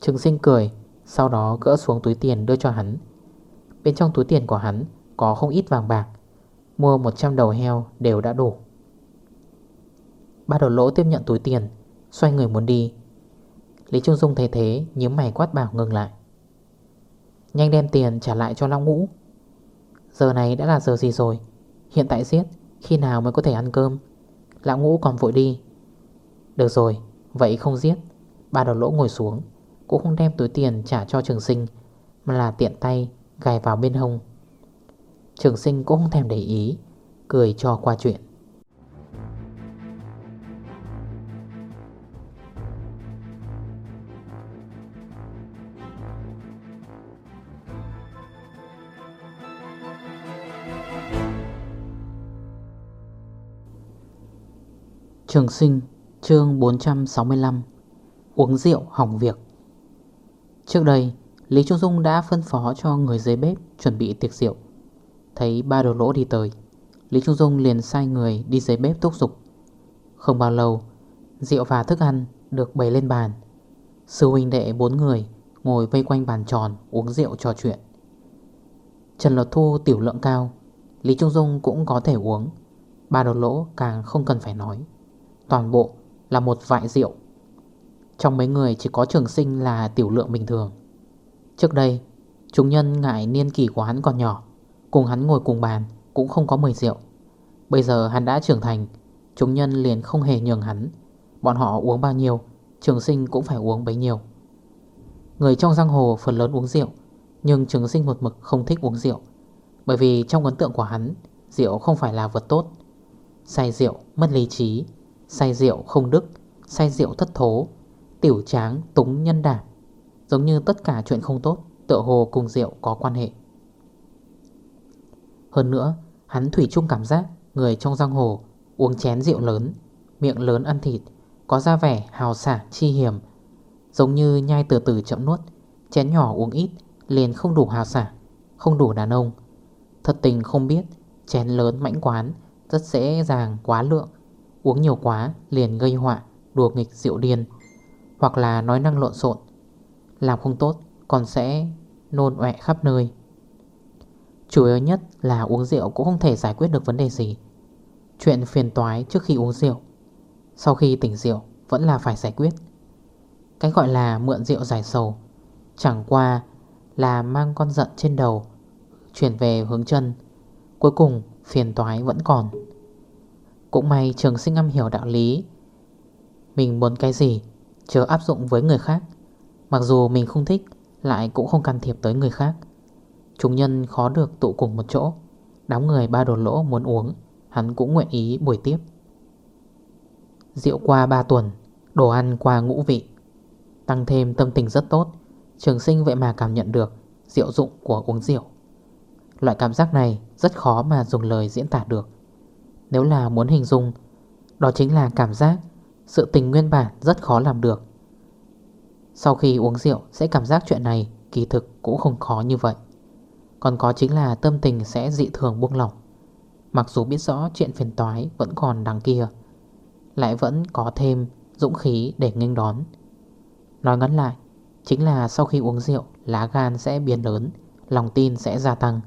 Trường sinh cười, Sau đó gỡ xuống túi tiền đưa cho hắn. Bên trong túi tiền của hắn Có không ít vàng bạc. Mua 100 đầu heo đều đã đủ. Ba đầu lỗ tiếp nhận túi tiền, Xoay người muốn đi. Lý Trung Dung thấy thế nhớ mày quát bảo ngừng lại. Nhanh đem tiền trả lại cho Long Ngũ. Giờ này đã là giờ gì rồi? Hiện tại giết, Khi nào mới có thể ăn cơm? Lão Ngũ còn vội đi. Được rồi, Vậy không giết. Ba đầu lỗ ngồi xuống, Cũng không đem túi tiền trả cho trường sinh, Mà là tiện tay gài vào bên hông. Trường sinh cũng không thèm để ý, Cười cho qua chuyện. Trường sinh, chương 465 Uống rượu, hỏng việc. Trước đây, Lý Trung Dung đã phân phó cho người dưới bếp Chuẩn bị tiệc rượu. Thấy ba đồ lỗ đi tới, Lý Trung Dung liền sai người đi dưới bếp thúc giục. Không bao lâu, Rượu và thức ăn được bày lên bàn. Sư huynh đệ bốn người Ngồi vây quanh bàn tròn uống rượu trò chuyện. Trần Lột Thu tiểu lượng cao, Lý Trung Dung cũng có thể uống. Ba đồ lỗ càng không cần phải nói. Toàn bộ là một vại rượu. Trong mấy người chỉ có trường sinh là tiểu lượng bình thường. Trước đây, Chúng nhân ngại niên kỷ của hắn còn nhỏ, Cùng hắn ngồi cùng bàn Cũng không có mời rượu. Bây giờ hắn đã trưởng thành, Chúng nhân liền không hề nhường hắn. Bọn họ uống bao nhiêu, Trường sinh cũng phải uống bấy nhiêu. Người trong giang hồ phần lớn uống rượu, Nhưng trường sinh một mực không thích uống rượu. Bởi vì trong ấn tượng của hắn, Rượu không phải là vật tốt. Say rượu, mất lý trí Say rượu không đức, Say rượu thất thố, Tiểu tráng túng nhân đảm Giống như tất cả chuyện không tốt, Tựa hồ cùng rượu có quan hệ. Hơn nữa, Hắn thủy chung cảm giác Người trong giang hồ uống chén rượu lớn, Miệng lớn ăn thịt, Có ra vẻ hào sảng, chi hiểm. Giống như nhai từ từ chậm nuốt, Chén nhỏ uống ít liền không đủ hào sảng, Không đủ đàn ông. Thật tình không biết, Chén lớn mãnh quán Rất dễ dàng quá lượng. Uống nhiều quá liền gây họa, Đùa nghịch rượu điên Hoặc là nói năng lộn xộn. Làm không tốt, còn sẽ nôn ọe khắp nơi. Chủ yếu nhất là uống rượu cũng không thể giải quyết được vấn đề gì. Chuyện phiền toái trước khi uống rượu, Sau khi tỉnh rượu vẫn là phải giải quyết. Cái gọi là mượn rượu giải sầu, Chẳng qua là mang con giận trên đầu, Chuyển về hướng chân, Cuối cùng phiền toái vẫn còn cũng may trường sinh âm hiểu đạo lý. Mình muốn cái gì, Chớ áp dụng với người khác. Mặc dù mình không thích, Lại cũng không can thiệp tới người khác. Chúng nhân khó được tụ cùng một chỗ. Đám người ba đồ lỗ muốn uống, Hắn cũng nguyện ý buổi tiếp. Rượu qua 3 tuần, Đồ ăn qua ngũ vị. Tăng thêm tâm tình rất tốt, Trường sinh vậy mà cảm nhận được rượu dụng của uống rượu. Loại cảm giác này rất khó mà dùng lời diễn tả được. Nếu là muốn hình dung, Đó chính là cảm giác, Sự tình nguyên bản rất khó làm được. Sau khi uống rượu, Sẽ cảm giác chuyện này Kỳ thực cũng không khó như vậy. Còn có chính là tâm tình sẽ dị thường buông lỏng. Mặc dù biết rõ chuyện phiền toái Vẫn còn đằng kia, Lại vẫn có thêm dũng khí để nghênh đón. Nói ngắn lại, Chính là sau khi uống rượu, Lá gan sẽ biến lớn, Lòng tin sẽ gia tăng.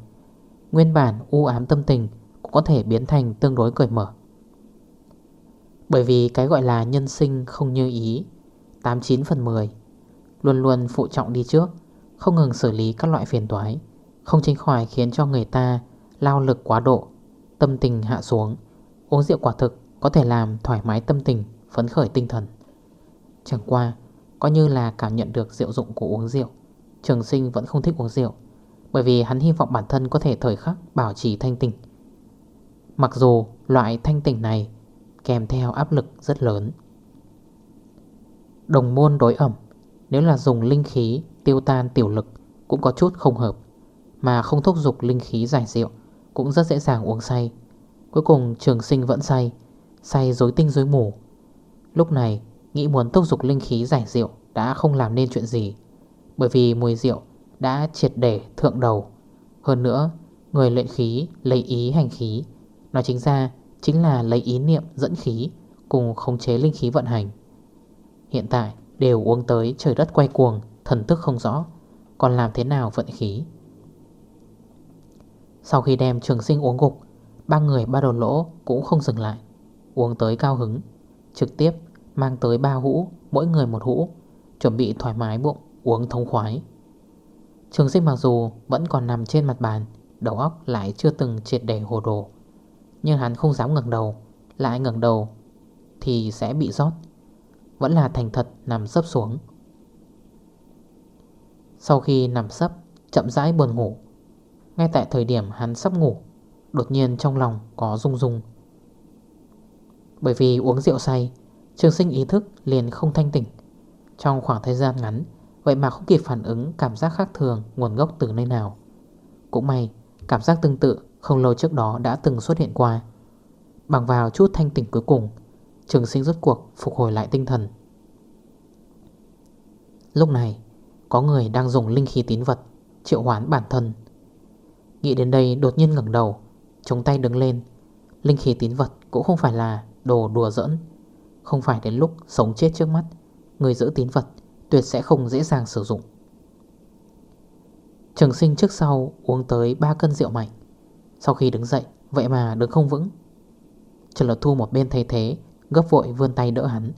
Nguyên bản u ám tâm tình có thể biến thành tương đối cởi mở. Bởi vì cái gọi là nhân sinh không như ý 89 phần 10 Luôn luôn phụ trọng đi trước, Không ngừng xử lý các loại phiền toái, Không tránh khỏi khiến cho người ta Lao lực quá độ, Tâm tình hạ xuống, Uống rượu quả thực có thể làm thoải mái tâm tình, Phấn khởi tinh thần. Chẳng qua, Coi như là cảm nhận được rượu dụng của uống rượu, Trường sinh vẫn không thích uống rượu, Bởi vì hắn hy vọng bản thân có thể thời khắc bảo trì thanh tình Mặc dù loại thanh tỉnh này kèm theo áp lực rất lớn. Đồng môn đối ẩm, Nếu là dùng linh khí tiêu tan tiểu lực Cũng có chút không hợp, Mà không thúc dục linh khí giải rượu Cũng rất dễ dàng uống say. Cuối cùng trường sinh vẫn say Say dối tinh dối mù. Lúc này, Nghĩ muốn thúc dục linh khí giải rượu Đã không làm nên chuyện gì, Bởi vì mùi rượu đã triệt để thượng đầu. Hơn nữa, Người luyện khí lấy ý hành khí Nói chính ra, chính là lấy ý niệm dẫn khí Cùng khống chế linh khí vận hành. Hiện tại, đều uống tới trời đất quay cuồng, Thần thức không rõ, Còn làm thế nào vận khí? Sau khi đem trường sinh uống gục, Ba người ba đồn lỗ cũng không dừng lại, Uống tới cao hứng, Trực tiếp Mang tới ba hũ, Mỗi người một hũ, Chuẩn bị thoải mái bụng, Uống thông khoái. Trường sinh mặc dù vẫn còn nằm trên mặt bàn, Đầu óc lại chưa từng triệt để hồ đồ. Nhưng hắn không dám ngẩng đầu. Lại ngẩng đầu Thì sẽ bị rót. Vẫn là thành thật nằm sấp xuống. Sau khi nằm sấp, Chậm rãi buồn ngủ. Ngay tại thời điểm hắn sắp ngủ, Đột nhiên trong lòng có rung rung. Bởi vì uống rượu say Trường sinh ý thức liền không thanh tỉnh. Trong khoảng thời gian ngắn, Vậy mà không kịp phản ứng cảm giác khác thường Nguồn gốc từ nơi nào. Cũng may, cảm giác tương tự không lâu trước đó đã từng xuất hiện qua. Bằng vào chút thanh tỉnh cuối cùng, Trường sinh rốt cuộc phục hồi lại tinh thần. Lúc này, Có người đang dùng linh khí tín vật Triệu hoán bản thân. Nghĩ đến đây đột nhiên ngẩng đầu, Chống tay đứng lên. Linh khí tín vật cũng không phải là đồ đùa giỡn. Không phải đến lúc sống chết trước mắt, Người giữ tín vật tuyệt sẽ không dễ dàng sử dụng. Trường sinh trước sau uống tới 3 cân rượu mạnh. Sau khi đứng dậy, Vậy mà đứng không vững. Trần Lật Thu một bên thay thế, Gấp vội vươn tay đỡ hắn.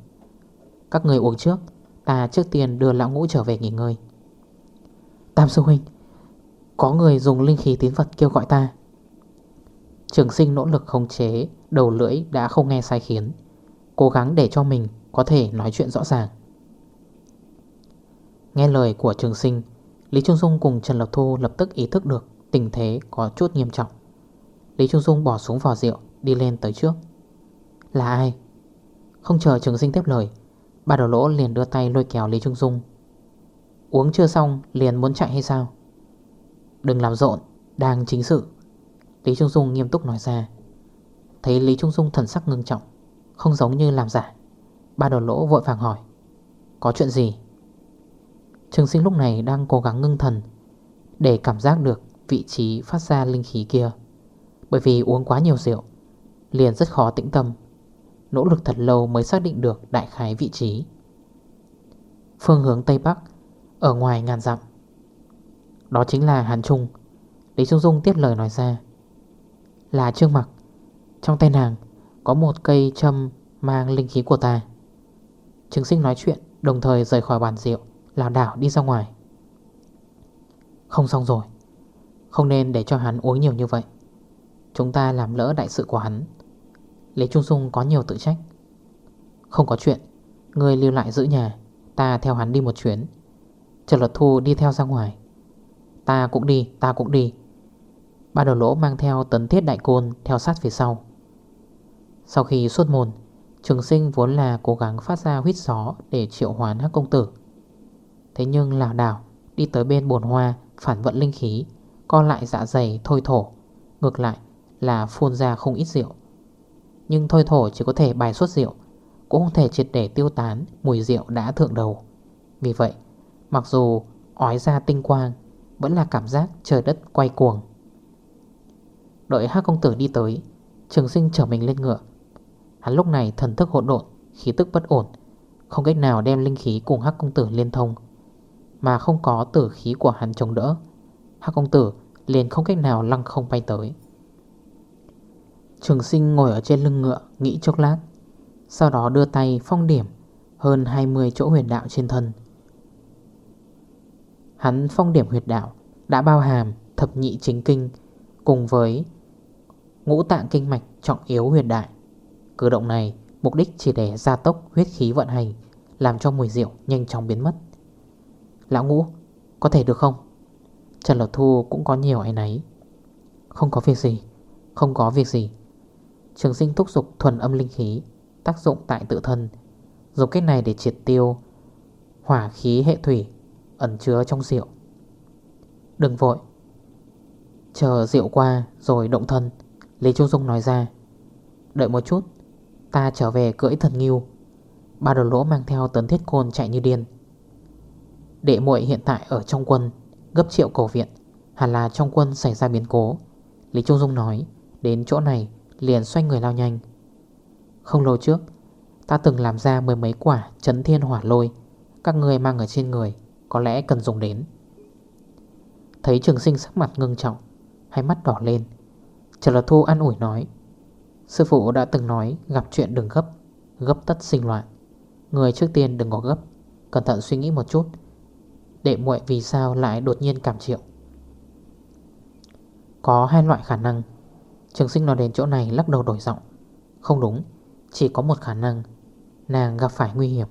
Các người uống trước, Ta trước tiên đưa lão ngũ trở về nghỉ ngơi. Tam sư huynh, Có người dùng linh khí tín vật kêu gọi ta. Trường sinh nỗ lực khống chế, Đầu lưỡi đã không nghe sai khiến. Cố gắng để cho mình có thể nói chuyện rõ ràng. Nghe lời của trường sinh, Lý Trung Dung cùng Trần Lộc Thu lập tức ý thức được tình thế có chút nghiêm trọng. Lý Trung Dung bỏ xuống vò rượu, Đi lên tới trước. Là ai? Không chờ trường sinh tiếp lời Bà đầu lỗ liền đưa tay lôi kéo Lý Trung Dung. Uống chưa xong, liền muốn chạy hay sao? Đừng làm rộn, Đang chính sự. Lý Trung Dung nghiêm túc nói ra. Thấy Lý Trung Dung thần sắc ngưng trọng, không giống như làm giả, Ba đầu lỗ vội vàng hỏi. Có chuyện gì? Trường sinh lúc này đang cố gắng ngưng thần, Để cảm giác được vị trí phát ra linh khí kia. Bởi vì uống quá nhiều rượu, Liền rất khó tĩnh tâm. Nỗ lực thật lâu mới xác định được đại khái vị trí. Phương hướng Tây Bắc, Ở ngoài ngàn dặm. Đó chính là Hàn Trung. Lý Trung Dung tiếp lời nói ra. Là Trương Mặc. Trong tay nàng có một cây châm mang linh khí của ta. Trương sinh nói chuyện, Đồng thời rời khỏi bàn rượu Lào đảo đi ra ngoài. Không xong rồi. Không nên để cho hắn uống nhiều như vậy. Chúng ta làm lỡ đại sự của hắn. Lý Trung Dung có nhiều tự trách. Không có chuyện Người lưu lại giữ nhà Ta theo hắn đi một chuyến. Trần Luật Thu đi theo ra ngoài. Ta cũng đi, ta cũng đi. Ba đầu lỗ mang theo tấn thiết đại côn Theo sát phía sau. Sau khi xuất môn Trường sinh vốn là cố gắng phát ra huyết gió Để triệu hoán hắc công tử. Thế nhưng lào đảo Đi tới bên bồn hoa phản vận linh khí Co lại dạ dày thôi thổ Ngược lại là phun ra không ít rượu. Nhưng thôi thổ chỉ có thể bài xuất rượu, Cũng không thể triệt để tiêu tán Mùi rượu đã thượng đầu. Vì vậy, mặc dù ói ra tinh quang, Vẫn là cảm giác trời đất quay cuồng. Đợi hát công tử đi tới, Trường sinh trở mình lên ngựa. Hắn lúc này thần thức hỗn độn, Khí tức bất ổn, Không cách nào đem linh khí cùng hắc công tử liên thông. Mà không có tử khí của hắn chống đỡ, Hắc công tử liền không cách nào lăng không bay tới. Trường sinh ngồi ở trên lưng ngựa, Nghĩ chốc lát. Sau đó đưa tay phong điểm Hơn 20 chỗ huyệt đạo trên thân. Hắn phong điểm huyệt đạo Đã bao hàm thập nhị chính kinh Cùng với ngũ tạng kinh mạch trọng yếu huyệt đại. Cử động này, mục đích chỉ để gia tốc huyết khí vận hành, Làm cho mùi rượu nhanh chóng biến mất. Lão ngũ, Có thể được không? Trần Lột Thu cũng có nhiều ấy nấy Không có việc gì, Không có việc gì. Trường sinh thúc dục thuần âm linh khí, Tác dụng tại tự thân. Dùng cách này để triệt tiêu Hỏa khí hệ thủy, Ẩn chứa trong rượu. Đừng vội. Chờ rượu qua rồi động thân, Lý Trung Dung nói ra. Đợi một chút, Ta trở về cưỡi thần nghiêu. Ba đầu lỗ mang theo tấn thiết côn chạy như điên. Đệ muội hiện tại ở trong quân, Gấp triệu cầu viện. Hẳn là trong quân xảy ra biến cố. Lý Trung Dung nói, Đến chỗ này liền xoay người lao nhanh. Không lâu trước, Ta từng làm ra mười mấy quả chấn thiên hỏa lôi, Các người mang ở trên người, Có lẽ cần dùng đến. Thấy trường sinh sắc mặt ngưng trọng, Hai mắt đỏ lên. Trần Lật Thu an ủi nói, Sư phụ đã từng nói gặp chuyện đừng gấp Gấp tất sinh loạn. Người trước tiên đừng có gấp, Cẩn thận suy nghĩ một chút, Đệ muội vì sao lại đột nhiên cảm triệu? Có hai loại khả năng. Trường sinh nói đến chỗ này lắc đầu đổi giọng. Không đúng, Chỉ có một khả năng, Nàng gặp phải nguy hiểm.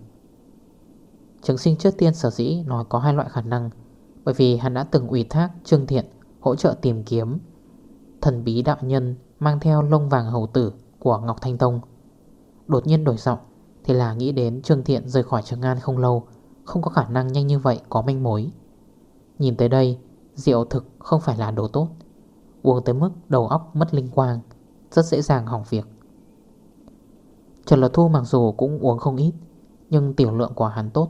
Trường sinh trước tiên sở dĩ nói có hai loại khả năng, Bởi vì hắn đã từng ủy thác, Trương Thiện, hỗ trợ tìm kiếm Thần bí đạo nhân mang theo lông vàng hầu tử của Ngọc Thanh Tông. Đột nhiên đổi giọng Thì là nghĩ đến Trương Thiện rời khỏi Trường An không lâu, Không có khả năng nhanh như vậy có manh mối. Nhìn tới đây Rượu thực không phải là đồ tốt. Uống tới mức đầu óc mất linh quang, Rất dễ dàng hỏng việc. Trần Lật Thu mặc dù cũng uống không ít, Nhưng tiểu lượng của hắn tốt.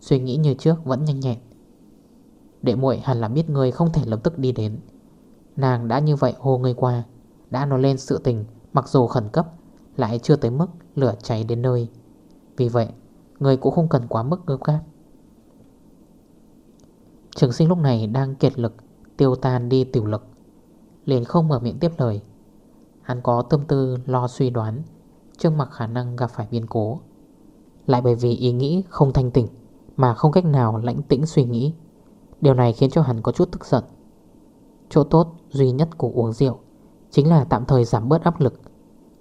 Suy nghĩ như trước vẫn nhanh nhẹn. Đệ muội hẳn là biết người không thể lập tức đi đến. Nàng đã như vậy hô người qua, Đã nói lên sự tình, Mặc dù khẩn cấp, Lại chưa tới mức lửa cháy đến nơi. Vì vậy Người cũng không cần quá mức gấp gáp Trường sinh lúc này đang kiệt lực, Tiêu tan đi tiểu lực. Liền không mở miệng tiếp lời. Hắn có tâm tư lo suy đoán, Trước mặt khả năng gặp phải biến cố. Lại bởi vì ý nghĩ không thanh tỉnh Mà không cách nào lãnh tĩnh suy nghĩ. Điều này khiến cho hắn có chút tức giận. Chỗ tốt duy nhất của uống rượu Chính là tạm thời giảm bớt áp lực.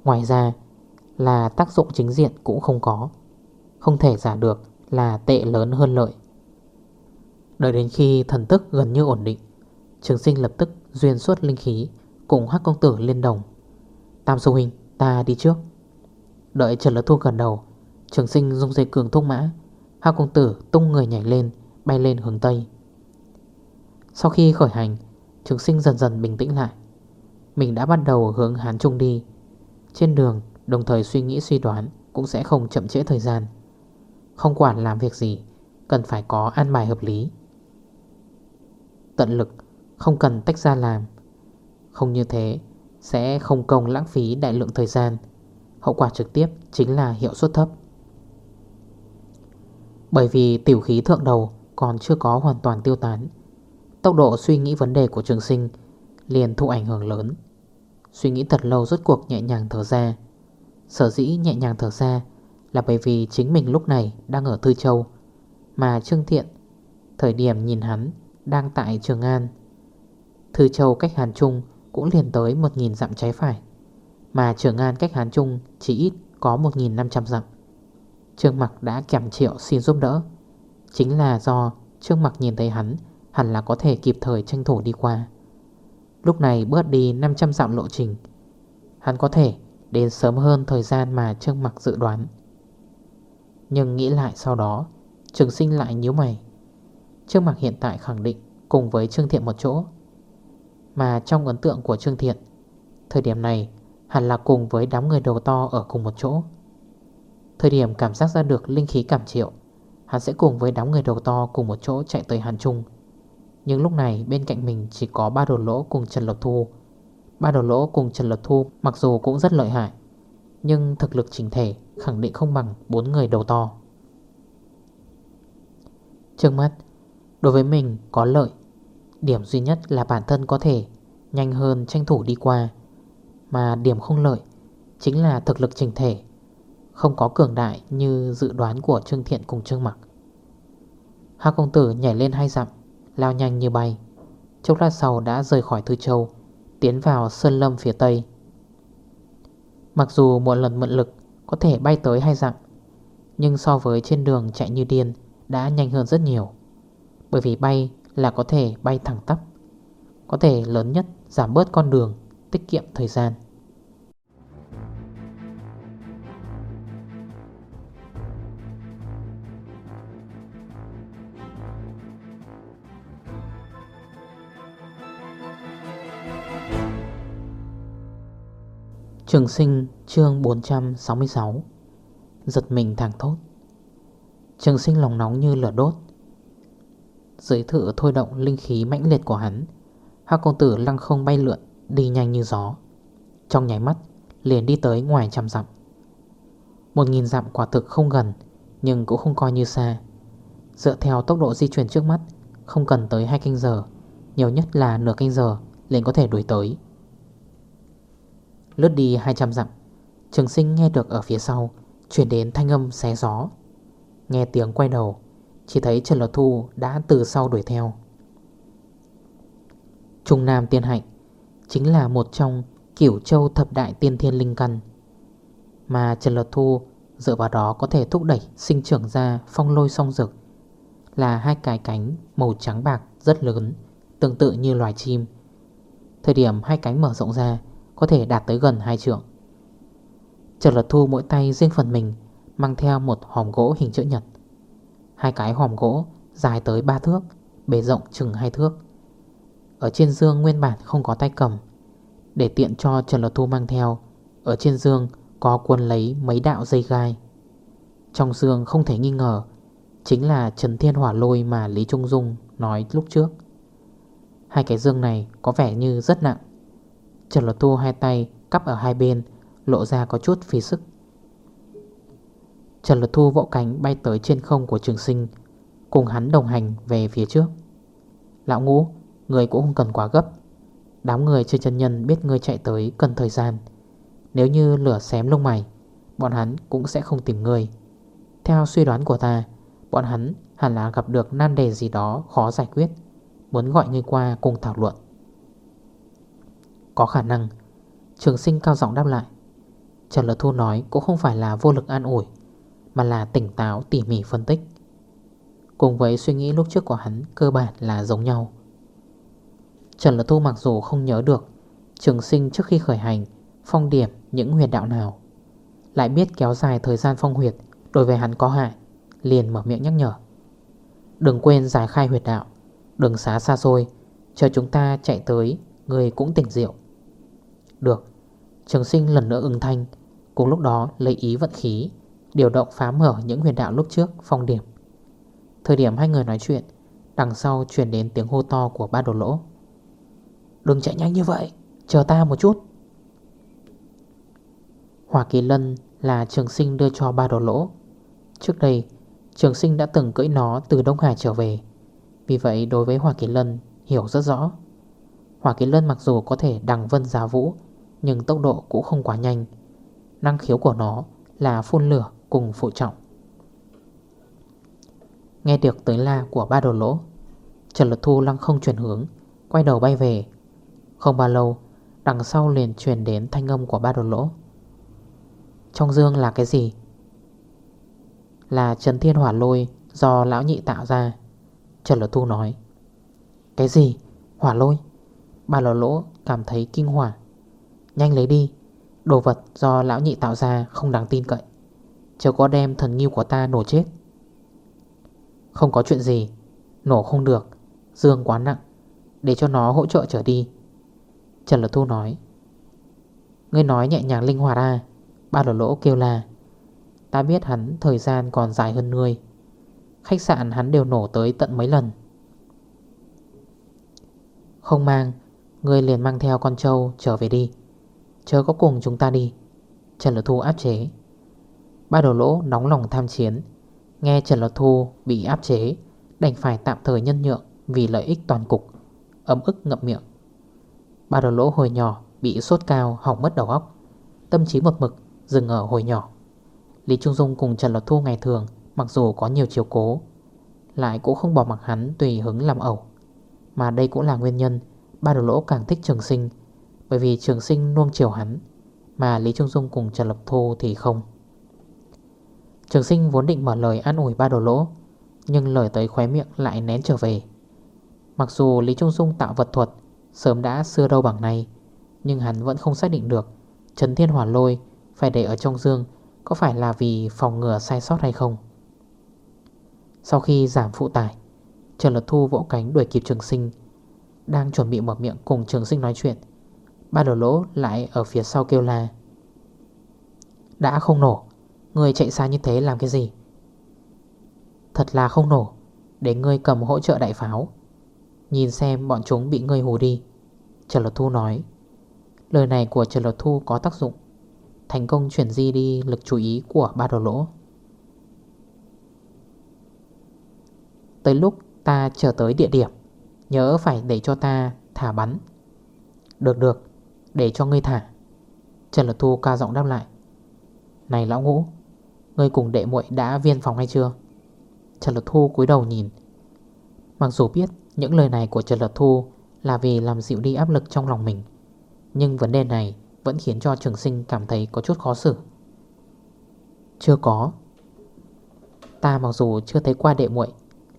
Ngoài ra là tác dụng chính diện cũng không có, Không thể giả được là tệ lớn hơn lợi. Đợi đến khi thần tức gần như ổn định, Trường sinh lập tức duyên suốt linh khí, Cùng hắc công tử lên đồng. Tam sư huynh, ta đi trước. Đợi Trần Lật Thu gần đầu, Trường sinh dung dây cường thúc mã, Hắc công tử tung người nhảy lên, Bay lên hướng Tây. Sau khi khởi hành, Trường sinh dần dần bình tĩnh lại. Mình đã bắt đầu hướng Hán Trung đi. Trên đường, đồng thời suy nghĩ suy đoán Cũng sẽ không chậm trễ thời gian. Không quản làm việc gì, Cần phải có an bài hợp lý. Tận lực không cần tách ra làm. Không như thế, Sẽ không công lãng phí đại lượng thời gian. Hậu quả trực tiếp chính là hiệu suất thấp. Bởi vì tiểu khí thượng đầu Còn chưa có hoàn toàn tiêu tán, Tốc độ suy nghĩ vấn đề của trường sinh Liền thụ ảnh hưởng lớn. Suy nghĩ thật lâu rốt cuộc nhẹ nhàng thở ra. Sở dĩ nhẹ nhàng thở ra Là bởi vì chính mình lúc này đang ở Thư Châu, Mà Trương Thiện, Thời điểm nhìn hắn, Đang tại Trường An Thư Châu cách Hàn Trung Cũng liền tới 1.000 dặm trái phải, Mà Trường An cách Hàn Trung Chỉ ít có 1.500 dặm. Trương Mặc đã kèm triệu xin giúp đỡ. Chính là do Trương Mặc nhìn thấy hắn, Hẳn là có thể kịp thời tranh thủ đi qua. Lúc này bớt đi 500 dặm lộ trình, Hắn có thể đến sớm hơn thời gian mà Trương Mặc dự đoán. Nhưng nghĩ lại sau đó, Trường sinh lại nhíu mày. Trương Mặc hiện tại khẳng định Cùng với Trương Thiện một chỗ. Mà trong ấn tượng của Trương Thiện, Thời điểm này hẳn là cùng với đám người đầu to ở cùng một chỗ. Thời điểm cảm giác ra được linh khí cảm triệu, Hắn sẽ cùng với đám người đầu to cùng một chỗ chạy tới Hàn Trung. Nhưng lúc này bên cạnh mình chỉ có ba đồ lỗ cùng Trần Lộc Thu. Ba đồ lỗ cùng Trần Lộc Thu mặc dù cũng rất lợi hại, Nhưng thực lực chỉnh thể khẳng định không bằng bốn người đầu to. Trước mắt, Đối với mình có lợi Điểm duy nhất là bản thân có thể Nhanh hơn tranh thủ đi qua. Mà điểm không lợi Chính là thực lực trình thể, Không có cường đại như dự đoán của Trương Thiện cùng Trương Mặc. Hai công tử nhảy lên hai dặm, Lao nhanh như bay. Chốc lát sau đã rời khỏi Thư Châu, Tiến vào Sơn Lâm phía Tây. Mặc dù một lần mượn lực Có thể bay tới hai dặm, Nhưng so với trên đường chạy như điên Đã nhanh hơn rất nhiều. Bởi vì bay là có thể bay thẳng tắp, Có thể lớn nhất giảm bớt con đường, Tiết kiệm thời gian. Trường sinh chương 466 Giật mình thẳng thốt. Trường sinh lòng nóng như lửa đốt. Dưới thử thôi động linh khí mãnh liệt của hắn. Hác công tử lăng không bay lượn, Đi nhanh như gió. Trong nháy mắt, liền đi tới ngoài trăm dặm. Một nghìn dặm quả thực không gần, Nhưng cũng không coi như xa. Dựa theo tốc độ di chuyển trước mắt, Không cần tới 2 canh giờ, Nhiều nhất là nửa canh giờ, liền có thể đuổi tới. Lướt đi 200 dặm, Trường sinh nghe được ở phía sau, Chuyển đến thanh âm xé gió. Nghe tiếng quay đầu chỉ thấy Trần Lột Thu đã từ sau đuổi theo. Trung Nam Tiên Hạnh Chính là một trong kiểu châu thập đại tiên thiên linh căn, Mà Trần Lột Thu dựa vào đó có thể thúc đẩy sinh trưởng ra phong lôi song rực Là hai cái cánh màu trắng bạc rất lớn, Tương tự như loài chim. Thời điểm hai cánh mở rộng ra, có thể đạt tới gần hai trượng. Trần Lật Thu mỗi tay riêng phần mình Mang theo một hòm gỗ hình chữ nhật. Hai cái hòm gỗ, dài tới 3 thước, Bề rộng chừng 2 thước. Ở trên dương nguyên bản không có tay cầm. Để tiện cho Trần Lột Thu mang theo, Ở trên dương có cuốn lấy mấy đạo dây gai. Trong dương không thể nghi ngờ, Chính là Trần Thiên Hỏa Lôi mà Lý Trung Dung nói lúc trước. Hai cái dương này có vẻ như rất nặng. Trần Lột Thu hai tay cắp ở hai bên, Lộ ra có chút phí sức. Trần Lột Thu vỗ cánh bay tới trên không của trường sinh, Cùng hắn đồng hành về phía trước. Lão ngũ, Người cũng không cần quá gấp. Đám người chơi chân nhân biết người chạy tới cần thời gian. Nếu như lửa xém lông mày, Bọn hắn cũng sẽ không tìm người Theo suy đoán của ta, Bọn hắn hẳn là gặp được nan đề gì đó khó giải quyết, Muốn gọi người qua cùng thảo luận. Có khả năng. Trường sinh cao giọng đáp lại. Trần Lợi Thu nói cũng không phải là vô lực an ủi. Mà là tỉnh táo tỉ mỉ phân tích. Cùng với suy nghĩ lúc trước của hắn, Cơ bản là giống nhau. Trần Lật Thu mặc dù không nhớ được Trường sinh trước khi khởi hành, Phong điểm những huyệt đạo nào, Lại biết kéo dài thời gian phong huyệt, Đối với hắn có hại, Liền mở miệng nhắc nhở. Đừng quên giải khai huyệt đạo, Đừng xá xa xôi, Chờ chúng ta chạy tới, Người cũng tỉnh rượu. Được. Trường sinh lần nữa ưng thanh, Cùng lúc đó lấy ý vận khí Điều động phá mở những huyền đạo lúc trước, phong điểm. Thời điểm hai người nói chuyện, Đằng sau chuyển đến tiếng hô to của ba đồ lỗ. Đừng chạy nhanh như vậy, Chờ ta một chút. Hỏa Kỳ Lân là trường sinh đưa cho ba đồ lỗ. Trước đây, Trường sinh đã từng cưỡi nó từ Đông Hải trở về. Vì vậy, đối với hỏa Kỳ Lân, hiểu rất rõ. Hỏa Kỳ Lân mặc dù có thể đằng vân giá vũ, nhưng tốc độ cũng không quá nhanh. Năng khiếu của nó là phun lửa cùng phụ trọng. Nghe được tới la của ba đồ lỗ, Trần Lật Thu lăng không chuyển hướng, Quay đầu bay về. Không bao lâu, Đằng sau liền truyền đến thanh âm của ba đồ lỗ. Trong dương là cái gì? Là Trần Thiên Hỏa Lôi Do lão nhị tạo ra. Trần lật Thu nói, Cái gì? Hỏa lôi? Ba đồ lỗ cảm thấy kinh hỏa Nhanh lấy đi, Đồ vật do lão nhị tạo ra không đáng tin cậy. Chờ có đem thần nghiêu của ta nổ chết. Không có chuyện gì, Nổ không được, Dương quá nặng, Để cho nó hỗ trợ trở đi. Trần Lật Thu nói, Ngươi nói nhẹ nhàng linh hoạt à Ba lỗ lỗ kêu là Ta biết hắn thời gian còn dài hơn ngươi. Khách sạn hắn đều nổ tới tận mấy lần. Không mang, Ngươi liền mang theo con trâu trở về đi. Chớ có cùng chúng ta đi. Trần Lật Thu áp chế. Ba đầu lỗ nóng lòng tham chiến. Nghe Trần Lột Thu bị áp chế, Đành phải tạm thời nhân nhượng Vì lợi ích toàn cục. Ấm ức ngậm miệng. Ba đầu lỗ hồi nhỏ bị sốt cao hỏng mất đầu óc. Tâm trí một mực, dừng ở hồi nhỏ. Lý Trung Dung cùng Trần Lột Thu ngày thường, Mặc dù có nhiều chiều cố, Lại cũng không bỏ mặc hắn tùy hứng làm ẩu. Mà đây cũng là nguyên nhân Ba đầu lỗ càng thích trường sinh, Bởi vì trường sinh nuông chiều hắn, Mà Lý Trung Dung cùng Trần Lập Thu thì không. Trường sinh vốn định mở lời an ủi ba đồ lỗ, Nhưng lời tới khóe miệng lại nén trở về. Mặc dù Lý Trung Dung tạo vật thuật, Sớm đã xưa đâu bằng này Nhưng hắn vẫn không xác định được Trấn Thiên Hỏa Lôi phải để ở trong dương Có phải là vì phòng ngừa sai sót hay không. Sau khi giảm phụ tải, Trần Lật Thu vỗ cánh đuổi kịp trường sinh, Đang chuẩn bị mở miệng cùng trường sinh nói chuyện, Ba đồ lỗ lại ở phía sau kêu là Đã không nổ. Người chạy xa như thế làm cái gì? Thật là không nổ. Để ngươi cầm hỗ trợ đại pháo. Nhìn xem bọn chúng bị ngươi hù đi. Trần Lột Thu nói. Lời này của Trần Lột Thu có tác dụng. Thành công chuyển di đi lực chú ý của ba đồ lỗ. Tới lúc ta trở tới địa điểm, Nhớ phải để cho ta thả bắn. Được được. Để cho ngươi thả. Trần Lột Thu ca giọng đáp lại. Này lão ngũ Ngươi cùng đệ muội đã viên phòng hay chưa? Trần Lật Thu cúi đầu nhìn. Mặc dù biết những lời này của Trần Lật Thu Là vì làm dịu đi áp lực trong lòng mình, Nhưng vấn đề này Vẫn khiến cho trường sinh cảm thấy có chút khó xử. Chưa có. Ta mặc dù chưa thấy qua đệ muội,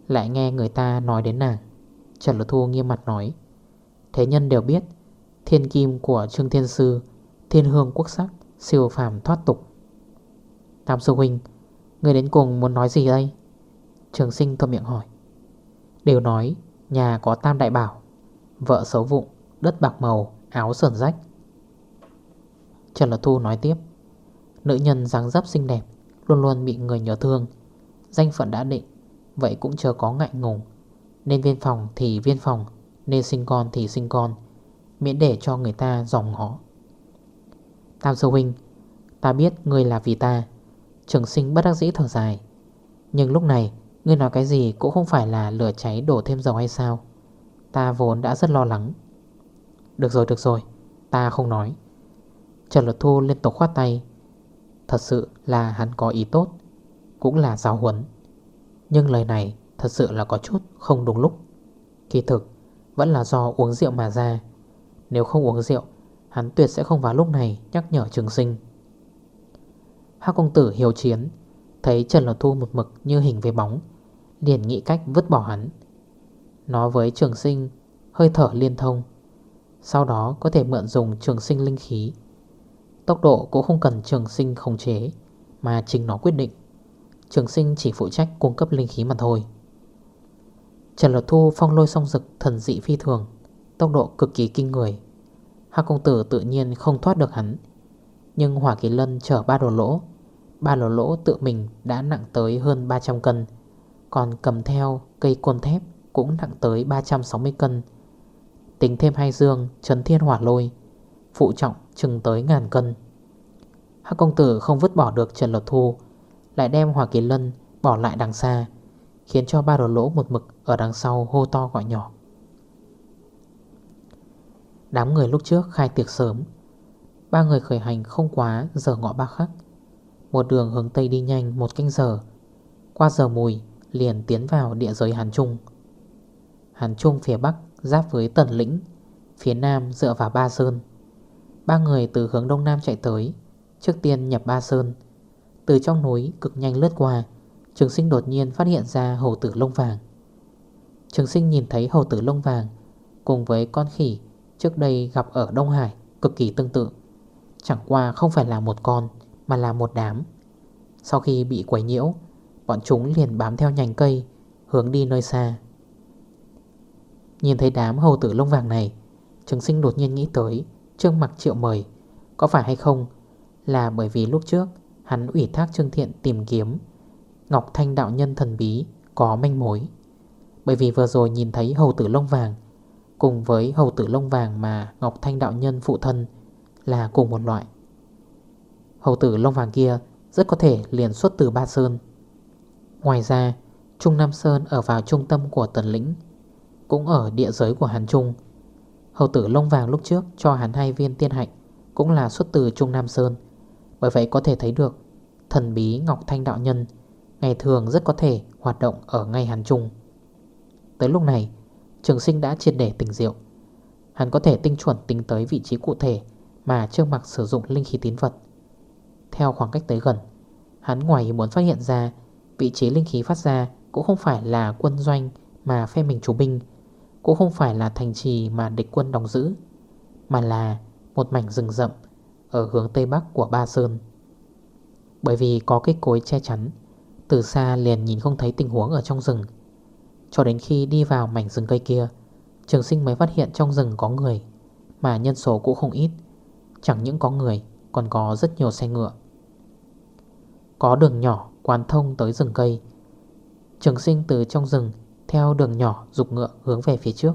Lại nghe người ta nói đến nàng. Trần Lật Thu nghiêm mặt nói. Thế nhân đều biết, Thiên kim của Trương Thiên Sư, Thiên hương quốc sắc, Siêu phàm thoát tục. Tam sư huynh Người đến cùng muốn nói gì đây? Trường sinh cầm miệng hỏi. Đều nói, nhà có tam đại bảo, Vợ xấu vụng, Đất bạc màu, Áo sờn rách. Trần Lật Thu nói tiếp. Nữ nhân dáng dấp xinh đẹp, Luôn luôn bị người nhớ thương. Danh phận đã định, Vậy cũng chờ có ngại ngùng. Nên viên phòng thì viên phòng, Nên sinh con thì sinh con, Miễn để cho người ta dòng ngó. Tam sư huynh, Ta biết ngươi là vì ta Trường sinh bất đắc dĩ thở dài. Nhưng lúc này, Ngươi nói cái gì cũng không phải là lửa cháy đổ thêm dầu hay sao? Ta vốn đã rất lo lắng. Được rồi được rồi, Ta không nói. Trần Luật Thu liên tục khoát tay. Thật sự là hắn có ý tốt, Cũng là giáo huấn. Nhưng lời này thật sự là có chút không đúng lúc. Kỳ thực, Vẫn là do uống rượu mà ra. Nếu không uống rượu, Hắn tuyệt sẽ không vào lúc này nhắc nhở trường sinh. Hoa công tử hiếu chiến. Thấy Trần Lột Thu một mực như hình với bóng, Liền nghĩ cách vứt bỏ hắn. Nó với trường sinh Hơi thở liên thông, Sau đó có thể mượn dùng trường sinh linh khí. Tốc độ cũng không cần trường sinh khống chế, Mà chính nó quyết định. Trường sinh chỉ phụ trách cung cấp linh khí mà thôi. Trần Lột Thu phong lôi song rực thần dị phi thường, Tốc độ cực kỳ kinh người. Hạc công tử tự nhiên không thoát được hắn, Nhưng Hỏa Kỳ Lân chở ba đồ lỗ Ba lỗ lỗ tự mình đã nặng tới hơn 300 cân, Còn cầm theo cây côn thép cũng nặng tới 360 cân. Tính thêm hai dương trấn thiên hỏa lôi, Phụ trọng chừng tới ngàn cân. Hắc công tử không vứt bỏ được Trần Lột Thu, Lại đem Hỏa Kỳ Lân bỏ lại đằng xa, Khiến cho ba đồ lỗ một mực ở đằng sau hô to gọi nhỏ. Đám người lúc trước khai tiệc sớm, Ba người khởi hành không quá giờ ngọ ba khắc một đường hướng Tây đi nhanh, một canh giờ. Qua giờ mùi, liền tiến vào địa giới Hàn Trung. Hàn Trung phía Bắc, giáp với Tần Lĩnh, Phía Nam dựa vào Ba Sơn. Ba người từ hướng Đông Nam chạy tới, Trước tiên nhập Ba Sơn. Từ trong núi cực nhanh lướt qua, Trường sinh đột nhiên phát hiện ra hầu tử lông vàng. Trường sinh nhìn thấy hầu tử lông vàng, Cùng với con khỉ, trước đây gặp ở Đông Hải, Cực kỳ tương tự. Chẳng qua không phải là một con mà là một đám. Sau khi bị quấy nhiễu, Bọn chúng liền bám theo nhành cây, Hướng đi nơi xa. Nhìn thấy đám hầu tử lông vàng này, Trường sinh đột nhiên nghĩ tới Trương mặc triệu mời Có phải hay không Là bởi vì lúc trước Hắn ủy thác Trương Thiện tìm kiếm Ngọc Thanh đạo nhân thần bí Có manh mối. Bởi vì vừa rồi nhìn thấy hầu tử lông vàng, Cùng với hầu tử lông vàng mà Ngọc Thanh đạo nhân phụ thân Là cùng một loại. Hầu tử lông vàng kia Rất có thể liền xuất từ Ba Sơn. Ngoài ra, Trung Nam Sơn ở vào trung tâm của tần lĩnh, Cũng ở địa giới của Hàn Trung. Hầu tử lông vàng lúc trước cho hắn hai viên tiên hạnh Cũng là xuất từ Trung Nam Sơn, Bởi vậy có thể thấy được Thần bí Ngọc Thanh Đạo Nhân Ngày thường rất có thể hoạt động ở ngay Hàn Trung. Tới lúc này, Trường sinh đã triệt để tình diệu Hắn có thể tinh chuẩn tính tới vị trí cụ thể Mà Trương Mặc sử dụng linh khí tín vật. Theo khoảng cách tới gần, Hắn ngoài muốn phát hiện ra, Vị trí linh khí phát ra Cũng không phải là quân doanh Mà phe mình chủ binh, cũng không phải là thành trì mà địch quân đóng giữ, Mà là một mảnh rừng rậm Ở hướng tây bắc của Ba Sơn. Bởi vì có cái cối che chắn, Từ xa liền nhìn không thấy tình huống ở trong rừng. Cho đến khi đi vào mảnh rừng cây kia, Trường sinh mới phát hiện trong rừng có người, Mà nhân số cũng không ít. Chẳng những có người, Còn có rất nhiều xe ngựa. Có đường nhỏ quán thông tới rừng cây. Trường sinh từ trong rừng, theo đường nhỏ dục ngựa hướng về phía trước.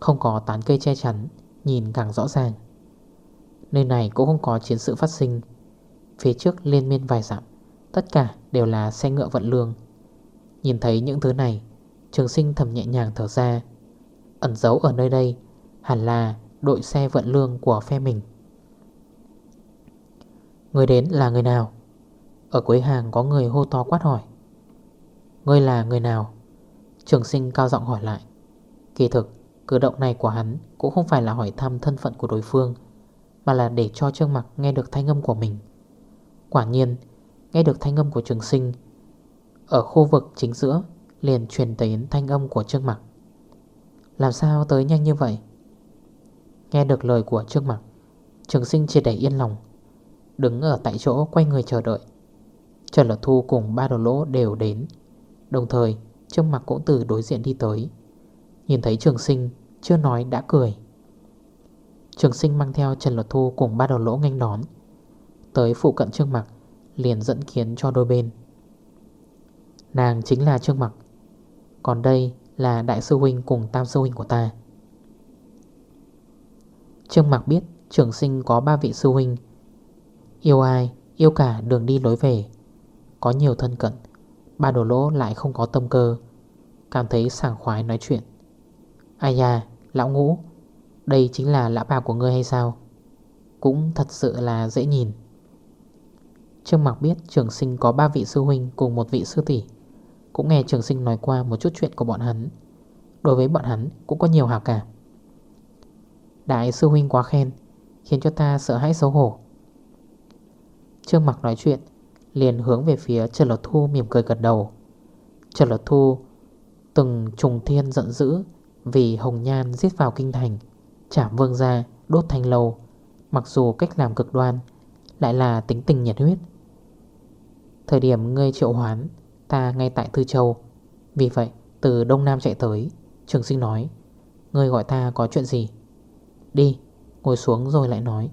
Không có tán cây che chắn, Nhìn càng rõ ràng. Nơi này cũng không có chiến sự phát sinh. Phía trước liên miên vài dặm, Tất cả đều là xe ngựa vận lương. Nhìn thấy những thứ này, Trường sinh thầm nhẹ nhàng thở ra. Ẩn giấu ở nơi đây Hẳn là đội xe vận lương của phe mình. Người đến là người nào? Ở cuối hàng có người hô to quát hỏi. Ngươi là người nào? Trường sinh cao giọng hỏi lại. Kỳ thực, cử động này của hắn Cũng không phải là hỏi thăm thân phận của đối phương, Mà là để cho Trương Mặc nghe được thanh âm của mình. Quả nhiên, Nghe được thanh âm của trường sinh, Ở khu vực chính giữa Liền truyền đến thanh âm của Trương Mặc. Làm sao tới nhanh như vậy? Nghe được lời của Trương Mặc, Trường sinh chỉ để yên lòng, Đứng ở tại chỗ quay người chờ đợi. Trần Lật Thu cùng ba đồ lỗ đều đến. Đồng thời Trương mặt cũng từ đối diện đi tới. Nhìn thấy trường sinh Chưa nói đã cười. Trường sinh mang theo Trần Luật Thu cùng ba đầu lỗ nhanh đón. Tới phụ cận Trương Mặc Liền dẫn kiến cho đôi bên. Nàng chính là Trương Mặc Còn đây là Đại sư Huynh cùng Tam sư Huynh của ta. Trương Mặc biết trường sinh có ba vị sư huynh. Yêu ai, yêu cả đường đi lối về. Có nhiều thân cận, Ba đồ lỗ lại không có tâm cơ, Cảm thấy sảng khoái nói chuyện. Ai da, lão ngũ, Đây chính là lão bà của ngươi hay sao? Cũng thật sự là dễ nhìn. Trương Mạc biết trường sinh có ba vị sư huynh cùng một vị sư tỷ, Cũng nghe trường sinh nói qua một chút chuyện của bọn hắn. Đối với bọn hắn cũng có nhiều hào cảm. Đại sư huynh quá khen, Khiến cho ta sợ hãi xấu hổ. Trương Mạc nói chuyện Liền hướng về phía Trần Lột Thu mỉm cười gật đầu. Trần Lột Thu Từng trùng thiên giận dữ Vì Hồng Nhan giết vào kinh thành Chảm vương ra đốt thành lầu. Mặc dù cách làm cực đoan, Lại là tính tình nhiệt huyết. Thời điểm ngươi triệu hoán, Ta ngay tại Thư Châu. Vì vậy, từ Đông Nam chạy tới, Trường sinh nói, Ngươi gọi ta có chuyện gì? Đi. Ngồi xuống rồi lại nói